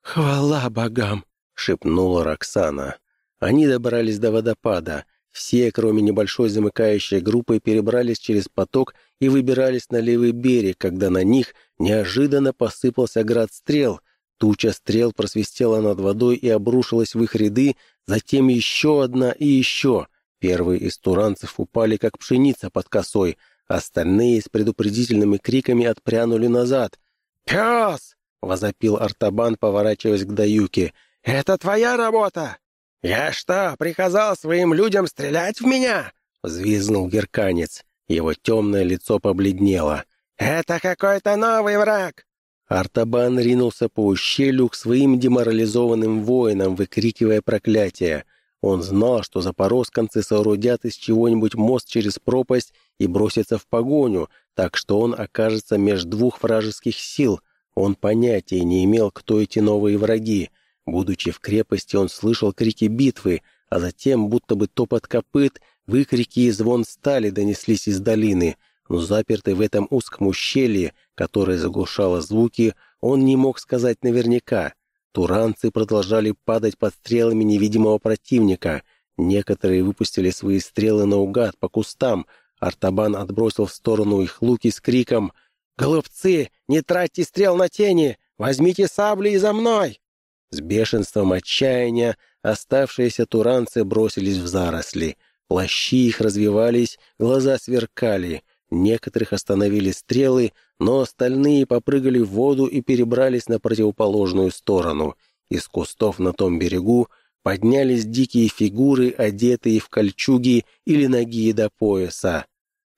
«Хвала богам!» — шепнула Роксана. Они добрались до водопада. Все, кроме небольшой замыкающей группы, перебрались через поток и выбирались на левый берег, когда на них неожиданно посыпался град стрел. Туча стрел просвистела над водой и обрушилась в их ряды, Затем еще одна и еще. Первые из туранцев упали, как пшеница под косой. Остальные с предупредительными криками отпрянули назад. «Пес!» — возопил Артабан, поворачиваясь к Даюке. «Это твоя работа!» «Я что, приказал своим людям стрелять в меня?» — взвизнул герканец. Его темное лицо побледнело. «Это какой-то новый враг! Артабан ринулся по ущелью к своим деморализованным воинам, выкрикивая проклятия. Он знал, что запорожканцы соорудят из чего-нибудь мост через пропасть и бросятся в погоню, так что он окажется между двух вражеских сил. Он понятия не имел, кто эти новые враги. Будучи в крепости, он слышал крики битвы, а затем, будто бы топот копыт, выкрики и звон стали донеслись из долины — но запертый в этом узком ущелье, которое заглушало звуки, он не мог сказать наверняка. Туранцы продолжали падать под стрелами невидимого противника. Некоторые выпустили свои стрелы наугад по кустам. Артабан отбросил в сторону их луки с криком «Голубцы, не тратьте стрел на тени! Возьмите сабли и за мной!» С бешенством отчаяния оставшиеся туранцы бросились в заросли. Плащи их развивались, глаза сверкали. Некоторых остановили стрелы, но остальные попрыгали в воду и перебрались на противоположную сторону. Из кустов на том берегу поднялись дикие фигуры, одетые в кольчуги или ноги до пояса.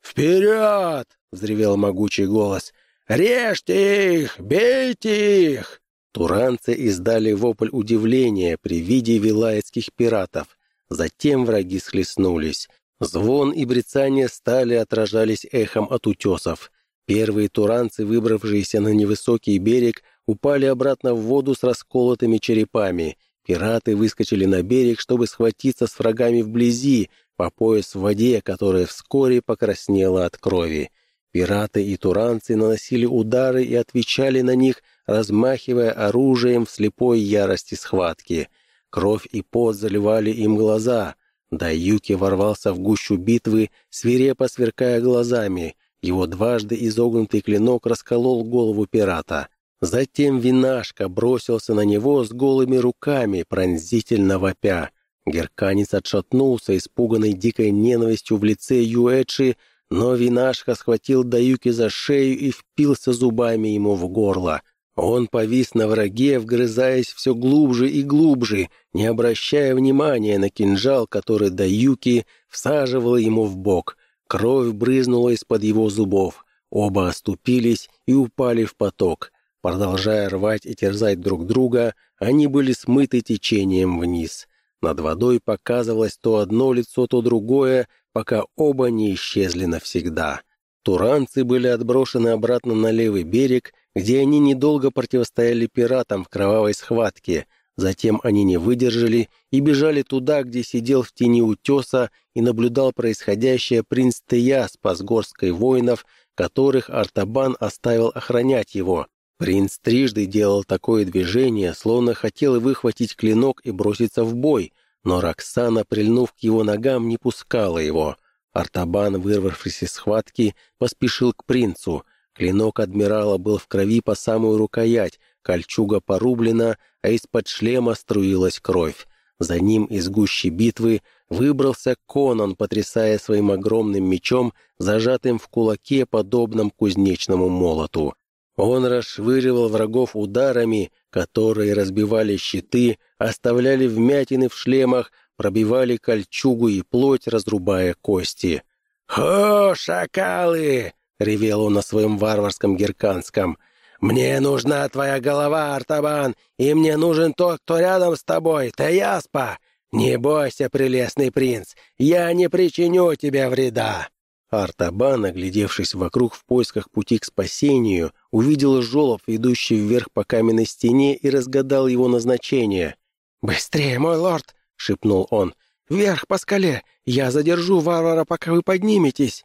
«Вперед!» — взревел могучий голос. «Режьте их! Бейте их!» Туранцы издали вопль удивления при виде вилаетских пиратов. Затем враги схлестнулись. Звон и брецание стали отражались эхом от утесов. Первые туранцы, выбравшиеся на невысокий берег, упали обратно в воду с расколотыми черепами. Пираты выскочили на берег, чтобы схватиться с врагами вблизи, по пояс в воде, которая вскоре покраснела от крови. Пираты и туранцы наносили удары и отвечали на них, размахивая оружием в слепой ярости схватки. Кровь и пот заливали им глаза. Даюки ворвался в гущу битвы, свирепо сверкая глазами. Его дважды изогнутый клинок расколол голову пирата. Затем винашка бросился на него с голыми руками, пронзительно вопя. Герканец отшатнулся, испуганный дикой ненавистью в лице Юэчи, но винашка схватил Даюки за шею и впился зубами ему в горло. Он повис на враге, вгрызаясь все глубже и глубже, не обращая внимания на кинжал, который Даюки всаживал ему в бок. Кровь брызнула из-под его зубов. Оба оступились и упали в поток. Продолжая рвать и терзать друг друга, они были смыты течением вниз. Над водой показывалось то одно лицо, то другое, пока оба не исчезли навсегда. Туранцы были отброшены обратно на левый берег, где они недолго противостояли пиратам в кровавой схватке. Затем они не выдержали и бежали туда, где сидел в тени утеса и наблюдал происходящее принц Теяс с горской воинов, которых Артабан оставил охранять его. Принц трижды делал такое движение, словно хотел выхватить клинок и броситься в бой, но Роксана, прильнув к его ногам, не пускала его. Артабан, вырвавшись из схватки, поспешил к принцу. Клинок адмирала был в крови по самую рукоять, кольчуга порублена, а из-под шлема струилась кровь. За ним из гущи битвы выбрался Конан, потрясая своим огромным мечом, зажатым в кулаке, подобном кузнечному молоту. Он расшвыривал врагов ударами, которые разбивали щиты, оставляли вмятины в шлемах, пробивали кольчугу и плоть, разрубая кости. «Хо, шакалы!» — ревел он на своем варварском герканском. «Мне нужна твоя голова, Артабан, и мне нужен тот, кто рядом с тобой, Таяспа! Не бойся, прелестный принц, я не причиню тебе вреда!» Артабан, оглядевшись вокруг в поисках пути к спасению, увидел жолоб, идущий вверх по каменной стене, и разгадал его назначение. «Быстрее, мой лорд!» — шепнул он. «Вверх по скале! Я задержу варвара, пока вы подниметесь!»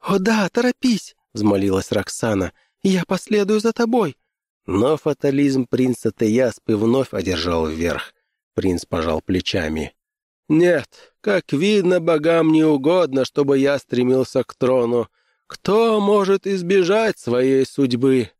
«О да, торопись!» — взмолилась Роксана. «Я последую за тобой!» Но фатализм принца Теяспы вновь одержал вверх. Принц пожал плечами. «Нет, как видно, богам не угодно, чтобы я стремился к трону. Кто может избежать своей судьбы?»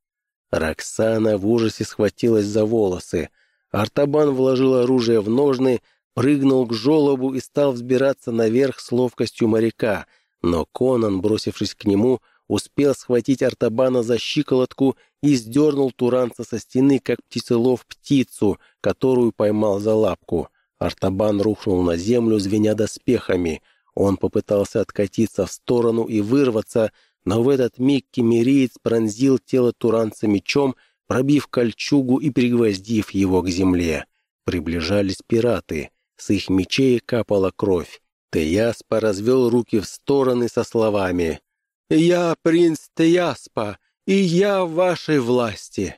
Роксана в ужасе схватилась за волосы. Артабан вложил оружие в ножны, прыгнул к жолобу и стал взбираться наверх с ловкостью моряка. Но Конан, бросившись к нему, успел схватить Артабана за щиколотку и сдернул туранца со стены, как птицелов птицу, которую поймал за лапку. Артабан рухнул на землю, звеня доспехами. Он попытался откатиться в сторону и вырваться, но в этот миг кемериец пронзил тело туранца мечом, пробив кольчугу и пригвоздив его к земле. Приближались пираты. С их мечей капала кровь. Теяспа развел руки в стороны со словами «Я принц Теяспа, и я в вашей власти».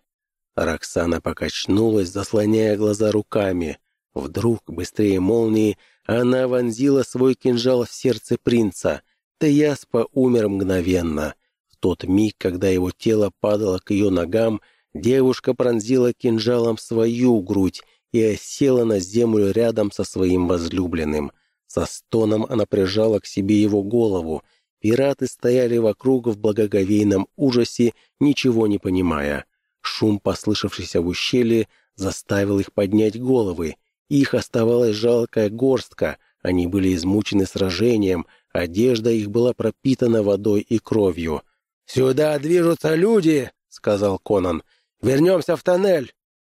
Роксана покачнулась, заслоняя глаза руками. Вдруг, быстрее молнии, она вонзила свой кинжал в сердце принца. Теяспа умер мгновенно. В тот миг, когда его тело падало к ее ногам, девушка пронзила кинжалом свою грудь и осела на землю рядом со своим возлюбленным. Со стоном она прижала к себе его голову. Пираты стояли вокруг в благоговейном ужасе, ничего не понимая. Шум, послышавшийся в ущелье, заставил их поднять головы. Их оставалась жалкая горстка, они были измучены сражением, одежда их была пропитана водой и кровью. «Сюда движутся люди!» — сказал Конан. «Вернемся в тоннель!»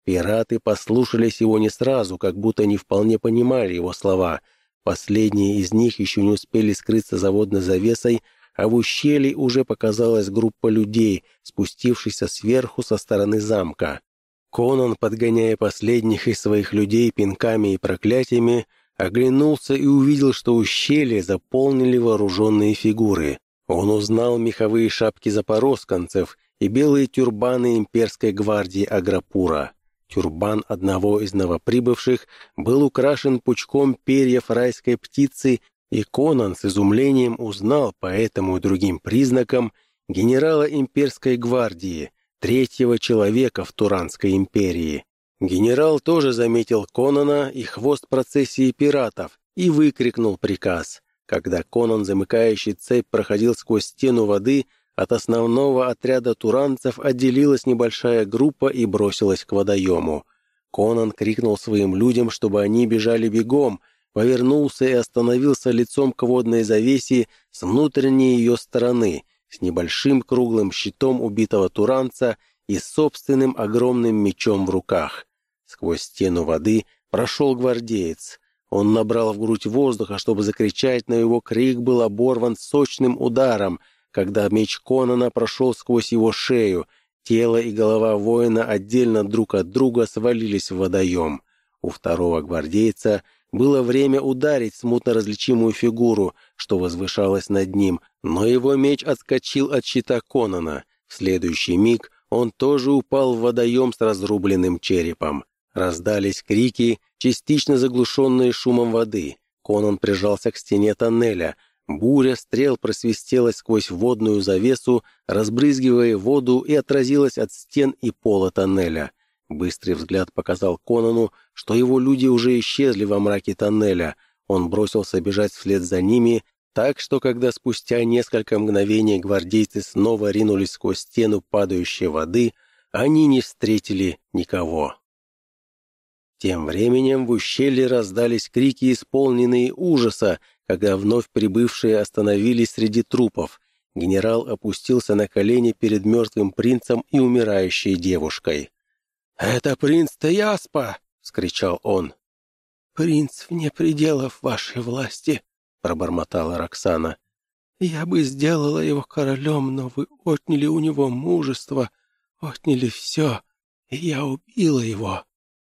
Пираты послушались его не сразу, как будто не вполне понимали его слова. Последние из них еще не успели скрыться за водной завесой, а в ущелье уже показалась группа людей, спустившихся сверху со стороны замка. Конан, подгоняя последних из своих людей пинками и проклятиями, оглянулся и увидел, что ущелье заполнили вооруженные фигуры. Он узнал меховые шапки запорожканцев и белые тюрбаны имперской гвардии Аграпура. Тюрбан одного из новоприбывших был украшен пучком перьев райской птицы, и Конан с изумлением узнал по этому и другим признакам генерала имперской гвардии – третьего человека в Туранской империи. Генерал тоже заметил Конона и хвост процессии пиратов и выкрикнул приказ. Когда Конан, замыкающий цепь, проходил сквозь стену воды, от основного отряда туранцев отделилась небольшая группа и бросилась к водоему. Конан крикнул своим людям, чтобы они бежали бегом, повернулся и остановился лицом к водной завесе с внутренней ее стороны, с небольшим круглым щитом убитого туранца и собственным огромным мечом в руках. Сквозь стену воды прошел гвардеец. Он набрал в грудь воздуха, чтобы закричать, но его крик был оборван сочным ударом, когда меч Конана прошел сквозь его шею. Тело и голова воина отдельно друг от друга свалились в водоем. У второго гвардейца было время ударить смутно различимую фигуру, что возвышалась над ним, но его меч отскочил от щита Конана. В следующий миг он тоже упал в водоем с разрубленным черепом. Раздались крики, частично заглушенные шумом воды. Конан прижался к стене тоннеля. Буря стрел просвистела сквозь водную завесу, разбрызгивая воду и отразилась от стен и пола тоннеля. Быстрый взгляд показал Конану, что его люди уже исчезли во мраке тоннеля. Он бросился бежать вслед за ними, так что когда спустя несколько мгновений гвардейцы снова ринулись сквозь стену падающей воды, они не встретили никого. Тем временем в ущелье раздались крики, исполненные ужаса, когда вновь прибывшие остановились среди трупов. Генерал опустился на колени перед мертвым принцем и умирающей девушкой. «Это принц Таяспа!» — скричал он. «Принц вне пределов вашей власти», — пробормотала Роксана. «Я бы сделала его королем, но вы отняли у него мужество, отняли все, и я убила его».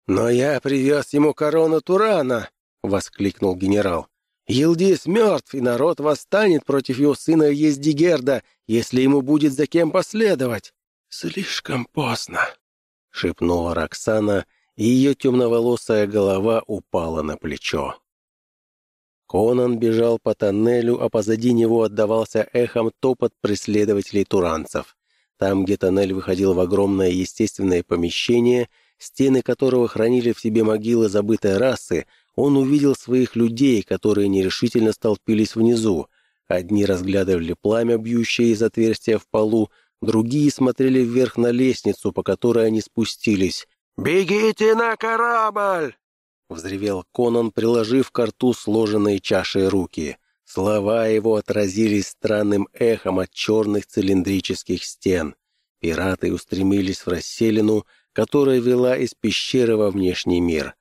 «Но я привез ему корону Турана!» — воскликнул генерал. «Елдис мертв, и народ восстанет против его сына Ездигерда, если ему будет за кем последовать». «Слишком поздно», — шепнула Роксана, и ее темноволосая голова упала на плечо. Конан бежал по тоннелю, а позади него отдавался эхом топот преследователей туранцев. Там, где тоннель выходил в огромное естественное помещение — стены которого хранили в себе могилы забытой расы, он увидел своих людей, которые нерешительно столпились внизу. Одни разглядывали пламя, бьющее из отверстия в полу, другие смотрели вверх на лестницу, по которой они спустились. «Бегите на корабль!» — взревел Конан, приложив к рту сложенные чашей руки. Слова его отразились странным эхом от черных цилиндрических стен. Пираты устремились в расселину, которая вела из пещеры во внешний мир.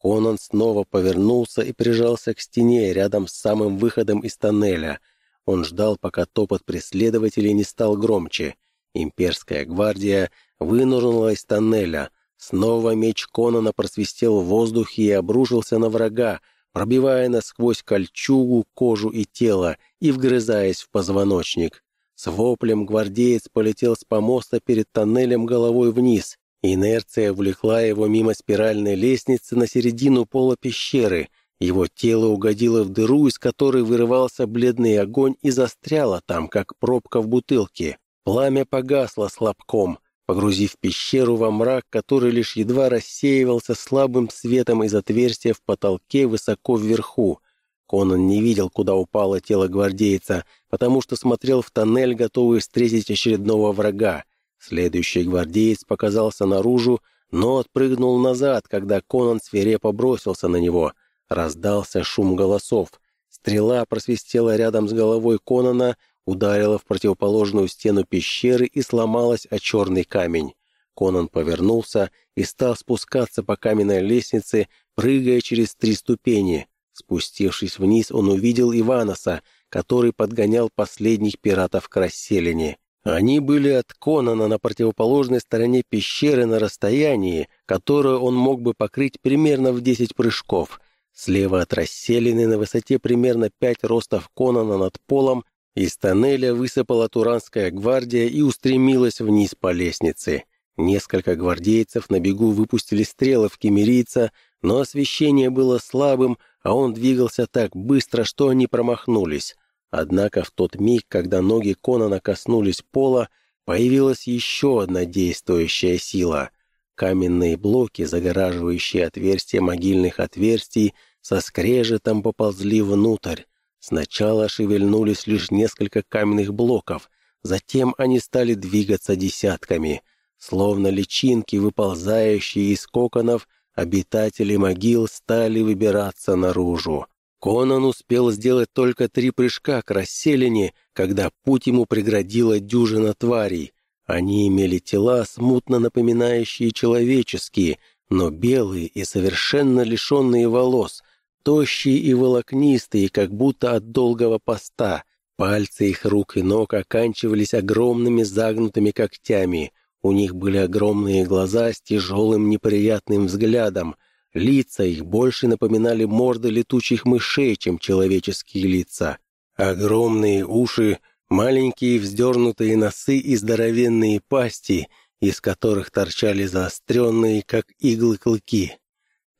Конан снова повернулся и прижался к стене рядом с самым выходом из тоннеля. Он ждал, пока топот преследователей не стал громче. Имперская гвардия вынырнула из тоннеля. Снова меч Конана просвистел в воздухе и обрушился на врага, пробивая насквозь кольчугу, кожу и тело и вгрызаясь в позвоночник. С воплем гвардеец полетел с помоста перед тоннелем головой вниз. Инерция влекла его мимо спиральной лестницы на середину пола пещеры. Его тело угодило в дыру, из которой вырывался бледный огонь и застряло там, как пробка в бутылке. Пламя погасло слабком, погрузив пещеру во мрак, который лишь едва рассеивался слабым светом из отверстия в потолке высоко вверху. Конан не видел, куда упало тело гвардейца, потому что смотрел в тоннель, готовый встретить очередного врага. Следующий гвардеец показался наружу, но отпрыгнул назад, когда Конан свирепо бросился на него. Раздался шум голосов. Стрела просвистела рядом с головой Конана, ударила в противоположную стену пещеры и сломалась о черный камень. Конан повернулся и стал спускаться по каменной лестнице, прыгая через три ступени. Спустившись вниз, он увидел Иваноса, который подгонял последних пиратов к расселине. Они были от Конана на противоположной стороне пещеры на расстоянии, которое он мог бы покрыть примерно в 10 прыжков. Слева от расселены на высоте примерно 5 ростов Конана над полом из тоннеля высыпала Туранская гвардия и устремилась вниз по лестнице. Несколько гвардейцев на бегу выпустили стрелы в кемерийца, но освещение было слабым, а он двигался так быстро, что они промахнулись. Однако в тот миг, когда ноги Конана коснулись пола, появилась еще одна действующая сила. Каменные блоки, загораживающие отверстия могильных отверстий, со скрежетом поползли внутрь. Сначала шевельнулись лишь несколько каменных блоков, затем они стали двигаться десятками. Словно личинки, выползающие из коконов, обитатели могил стали выбираться наружу. Конан успел сделать только три прыжка к расселине, когда путь ему преградила дюжина тварей. Они имели тела, смутно напоминающие человеческие, но белые и совершенно лишенные волос, тощие и волокнистые, как будто от долгого поста. Пальцы их рук и ног оканчивались огромными загнутыми когтями. У них были огромные глаза с тяжелым неприятным взглядом. Лица их больше напоминали морды летучих мышей, чем человеческие лица. Огромные уши, маленькие вздернутые носы и здоровенные пасти, из которых торчали заостренные, как иглы, клыки.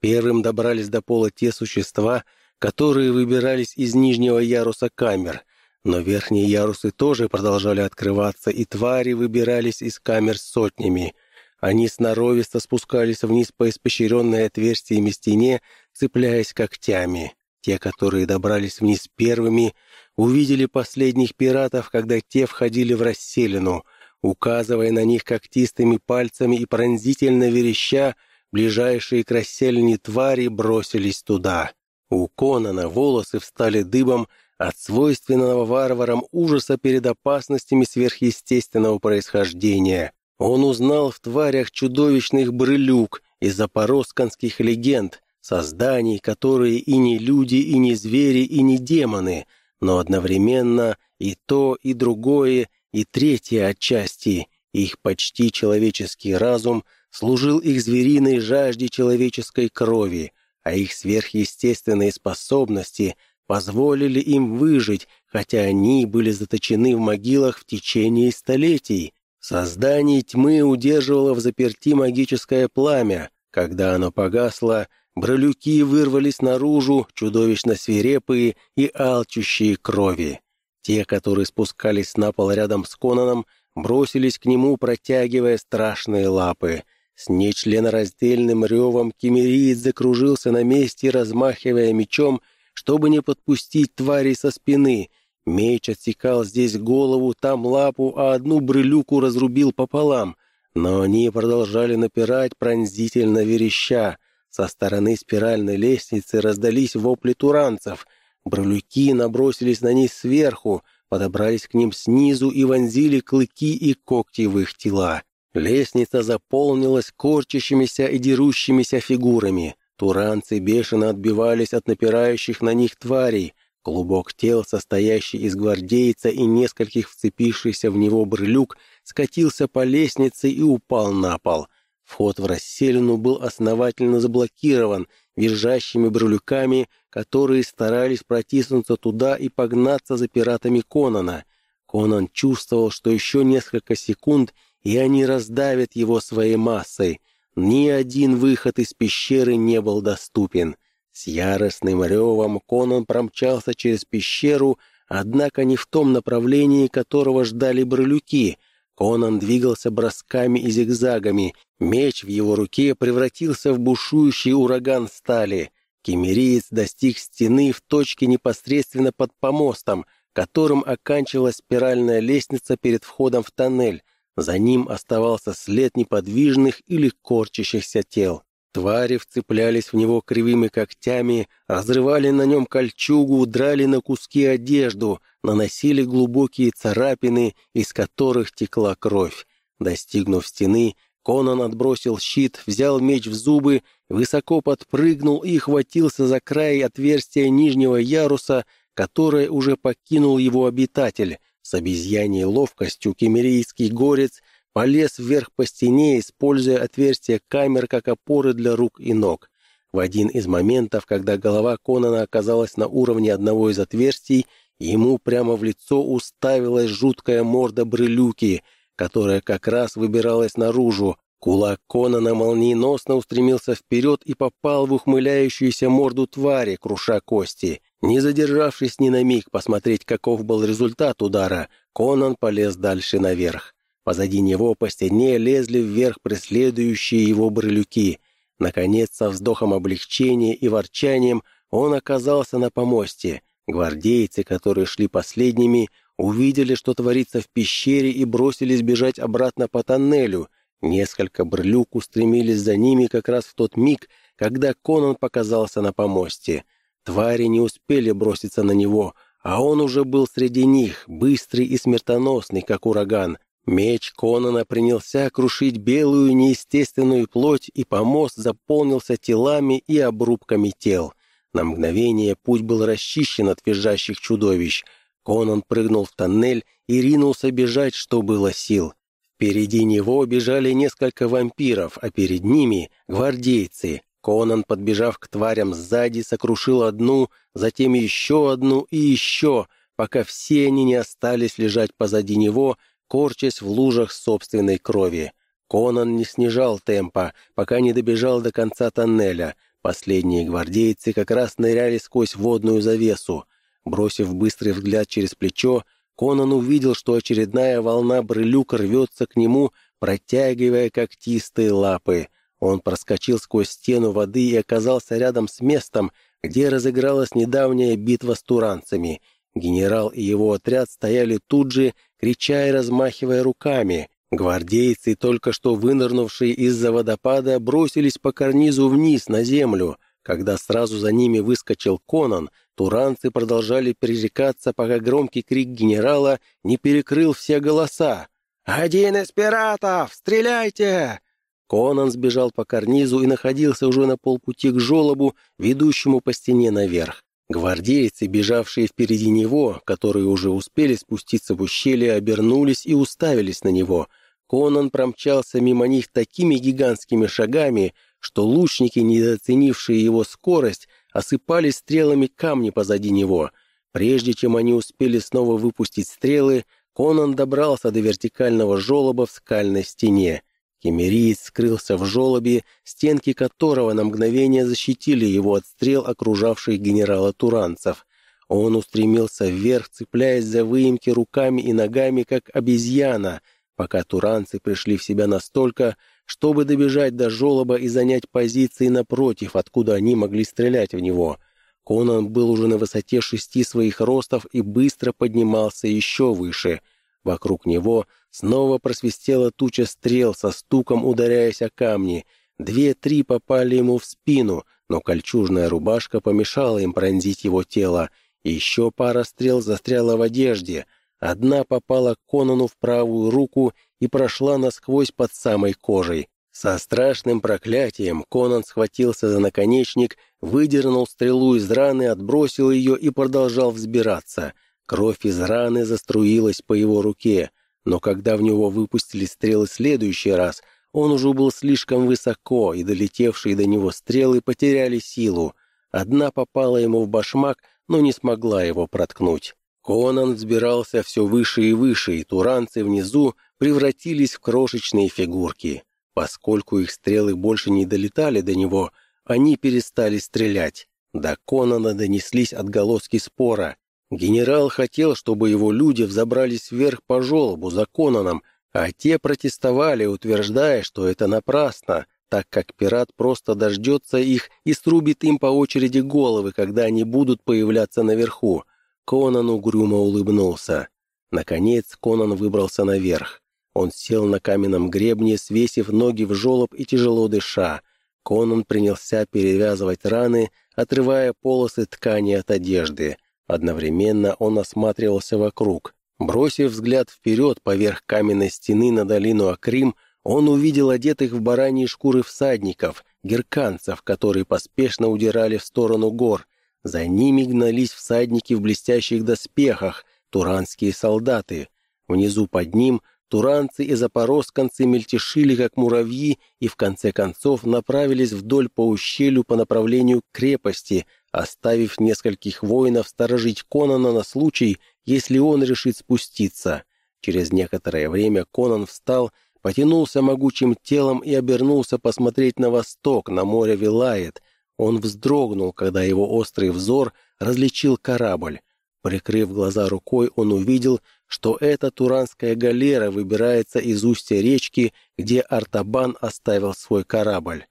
Первым добрались до пола те существа, которые выбирались из нижнего яруса камер — но верхние ярусы тоже продолжали открываться, и твари выбирались из камер сотнями. Они сноровисто спускались вниз по испещренной отверстиями стене, цепляясь когтями. Те, которые добрались вниз первыми, увидели последних пиратов, когда те входили в расселину. Указывая на них когтистыми пальцами и пронзительно вереща, ближайшие к расселине твари бросились туда. У Конана волосы встали дыбом, от свойственного варварам ужаса перед опасностями сверхъестественного происхождения. Он узнал в тварях чудовищных брылюк из запорозканских легенд, созданий, которые и не люди, и не звери, и не демоны, но одновременно и то, и другое, и третье отчасти, их почти человеческий разум служил их звериной жажде человеческой крови, а их сверхъестественные способности — позволили им выжить, хотя они были заточены в могилах в течение столетий. Создание тьмы удерживало в заперти магическое пламя. Когда оно погасло, бролюки вырвались наружу, чудовищно свирепые и алчущие крови. Те, которые спускались на пол рядом с Конаном, бросились к нему, протягивая страшные лапы. С нечленораздельным ревом кемериец закружился на месте, размахивая мечом чтобы не подпустить тварей со спины. Меч отсекал здесь голову, там лапу, а одну брылюку разрубил пополам. Но они продолжали напирать, пронзительно вереща. Со стороны спиральной лестницы раздались вопли туранцев. Брылюки набросились на них сверху, подобрались к ним снизу и вонзили клыки и когти в их тела. Лестница заполнилась корчащимися и дерущимися фигурами. Туранцы бешено отбивались от напирающих на них тварей. Клубок тел, состоящий из гвардейца и нескольких вцепившихся в него брылюк, скатился по лестнице и упал на пол. Вход в расселину был основательно заблокирован визжащими брылюками, которые старались протиснуться туда и погнаться за пиратами Конана. Конан чувствовал, что еще несколько секунд, и они раздавят его своей массой. Ни один выход из пещеры не был доступен. С яростным ревом Конан промчался через пещеру, однако не в том направлении, которого ждали брылюки. Конан двигался бросками и зигзагами. Меч в его руке превратился в бушующий ураган стали. Кемериец достиг стены в точке непосредственно под помостом, которым оканчивалась спиральная лестница перед входом в тоннель. За ним оставался след неподвижных или корчащихся тел. Твари вцеплялись в него кривыми когтями, разрывали на нем кольчугу, драли на куски одежду, наносили глубокие царапины, из которых текла кровь. Достигнув стены, Конан отбросил щит, взял меч в зубы, высоко подпрыгнул и хватился за край отверстия нижнего яруса, которое уже покинул его обитатель. С обезьяньей ловкостью кемерийский горец полез вверх по стене, используя отверстия камер как опоры для рук и ног. В один из моментов, когда голова Конана оказалась на уровне одного из отверстий, ему прямо в лицо уставилась жуткая морда брылюки, которая как раз выбиралась наружу. Кулак Конана молниеносно устремился вперед и попал в ухмыляющуюся морду твари, круша кости. Не задержавшись ни на миг посмотреть, каков был результат удара, Конан полез дальше наверх. Позади него по стене лезли вверх преследующие его брылюки. Наконец, со вздохом облегчения и ворчанием, он оказался на помосте. Гвардейцы, которые шли последними, увидели, что творится в пещере, и бросились бежать обратно по тоннелю. Несколько брылюк устремились за ними как раз в тот миг, когда Конан показался на помосте — Твари не успели броситься на него, а он уже был среди них, быстрый и смертоносный, как ураган. Меч Конана принялся крушить белую неестественную плоть, и помост заполнился телами и обрубками тел. На мгновение путь был расчищен от визжащих чудовищ. Конан прыгнул в тоннель и ринулся бежать, что было сил. Впереди него бежали несколько вампиров, а перед ними — гвардейцы. Конан, подбежав к тварям сзади, сокрушил одну, затем еще одну и еще, пока все они не остались лежать позади него, корчась в лужах собственной крови. Конан не снижал темпа, пока не добежал до конца тоннеля. Последние гвардейцы как раз ныряли сквозь водную завесу. Бросив быстрый взгляд через плечо, Конан увидел, что очередная волна брылюк рвется к нему, протягивая когтистые лапы. Он проскочил сквозь стену воды и оказался рядом с местом, где разыгралась недавняя битва с туранцами. Генерал и его отряд стояли тут же, крича и размахивая руками. Гвардейцы, только что вынырнувшие из-за водопада, бросились по карнизу вниз на землю. Когда сразу за ними выскочил Конан, туранцы продолжали перерекаться, пока громкий крик генерала не перекрыл все голоса. «Один из пиратов! Стреляйте!» Конан сбежал по карнизу и находился уже на полпути к жолобу, ведущему по стене наверх. Гвардейцы, бежавшие впереди него, которые уже успели спуститься в ущелье, обернулись и уставились на него. Конан промчался мимо них такими гигантскими шагами, что лучники, недооценившие его скорость, осыпали стрелами камни позади него. Прежде чем они успели снова выпустить стрелы, Конан добрался до вертикального жолоба в скальной стене. Кемериец скрылся в желобе, стенки которого на мгновение защитили его от стрел окружавших генерала Туранцев. Он устремился вверх, цепляясь за выемки руками и ногами, как обезьяна, пока туранцы пришли в себя настолько, чтобы добежать до желоба и занять позиции напротив, откуда они могли стрелять в него. Конан был уже на высоте шести своих ростов и быстро поднимался еще выше. Вокруг него снова просвистела туча стрел со стуком, ударяясь о камни. Две-три попали ему в спину, но кольчужная рубашка помешала им пронзить его тело. Еще пара стрел застряла в одежде. Одна попала Конану в правую руку и прошла насквозь под самой кожей. Со страшным проклятием Конан схватился за наконечник, выдернул стрелу из раны, отбросил ее и продолжал взбираться — Кровь из раны заструилась по его руке, но когда в него выпустили стрелы следующий раз, он уже был слишком высоко, и долетевшие до него стрелы потеряли силу. Одна попала ему в башмак, но не смогла его проткнуть. Конан взбирался все выше и выше, и туранцы внизу превратились в крошечные фигурки. Поскольку их стрелы больше не долетали до него, они перестали стрелять. До Конана донеслись отголоски спора. Генерал хотел, чтобы его люди взобрались вверх по желобу за Конаном, а те протестовали, утверждая, что это напрасно, так как пират просто дождется их и срубит им по очереди головы, когда они будут появляться наверху. Конан угрюмо улыбнулся. Наконец Конан выбрался наверх. Он сел на каменном гребне, свесив ноги в желоб и тяжело дыша. Конан принялся перевязывать раны, отрывая полосы ткани от одежды. Одновременно он осматривался вокруг. Бросив взгляд вперед поверх каменной стены на долину Акрим, он увидел одетых в бараньи шкуры всадников, герканцев, которые поспешно удирали в сторону гор. За ними гнались всадники в блестящих доспехах, туранские солдаты. Внизу под ним туранцы и запорожсканцы мельтешили, как муравьи, и в конце концов направились вдоль по ущелью по направлению к крепости, оставив нескольких воинов сторожить Конана на случай, если он решит спуститься. Через некоторое время Конан встал, потянулся могучим телом и обернулся посмотреть на восток, на море Вилает. Он вздрогнул, когда его острый взор различил корабль. Прикрыв глаза рукой, он увидел, что эта туранская галера выбирается из устья речки, где Артабан оставил свой корабль.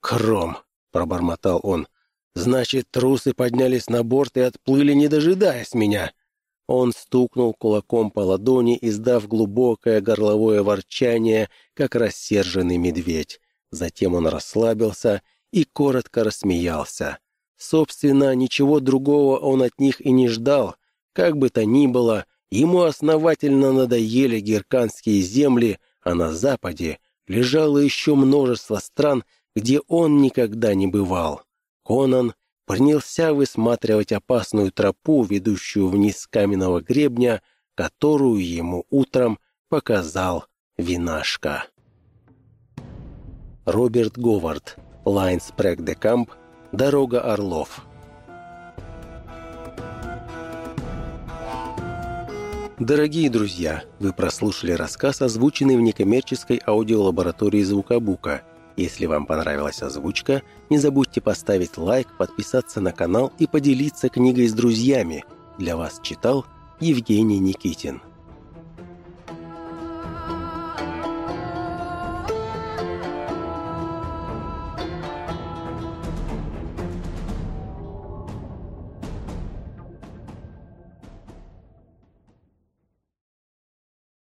«Кром!» — пробормотал он. Значит, трусы поднялись на борт и отплыли, не дожидаясь меня. Он стукнул кулаком по ладони, издав глубокое горловое ворчание, как рассерженный медведь. Затем он расслабился и коротко рассмеялся. Собственно, ничего другого он от них и не ждал. Как бы то ни было, ему основательно надоели герканские земли, а на западе лежало еще множество стран, где он никогда не бывал. Конан принялся высматривать опасную тропу, ведущую вниз каменного гребня, которую ему утром показал винашка. Роберт Говард, Лайнс Прэк де Камп, Дорога Орлов. Дорогие друзья, вы прослушали рассказ, озвученный в некоммерческой аудиолаборатории Звукобука. Если вам понравилась озвучка, не забудьте поставить лайк, подписаться на канал и поделиться книгой с друзьями. Для вас читал Евгений Никитин.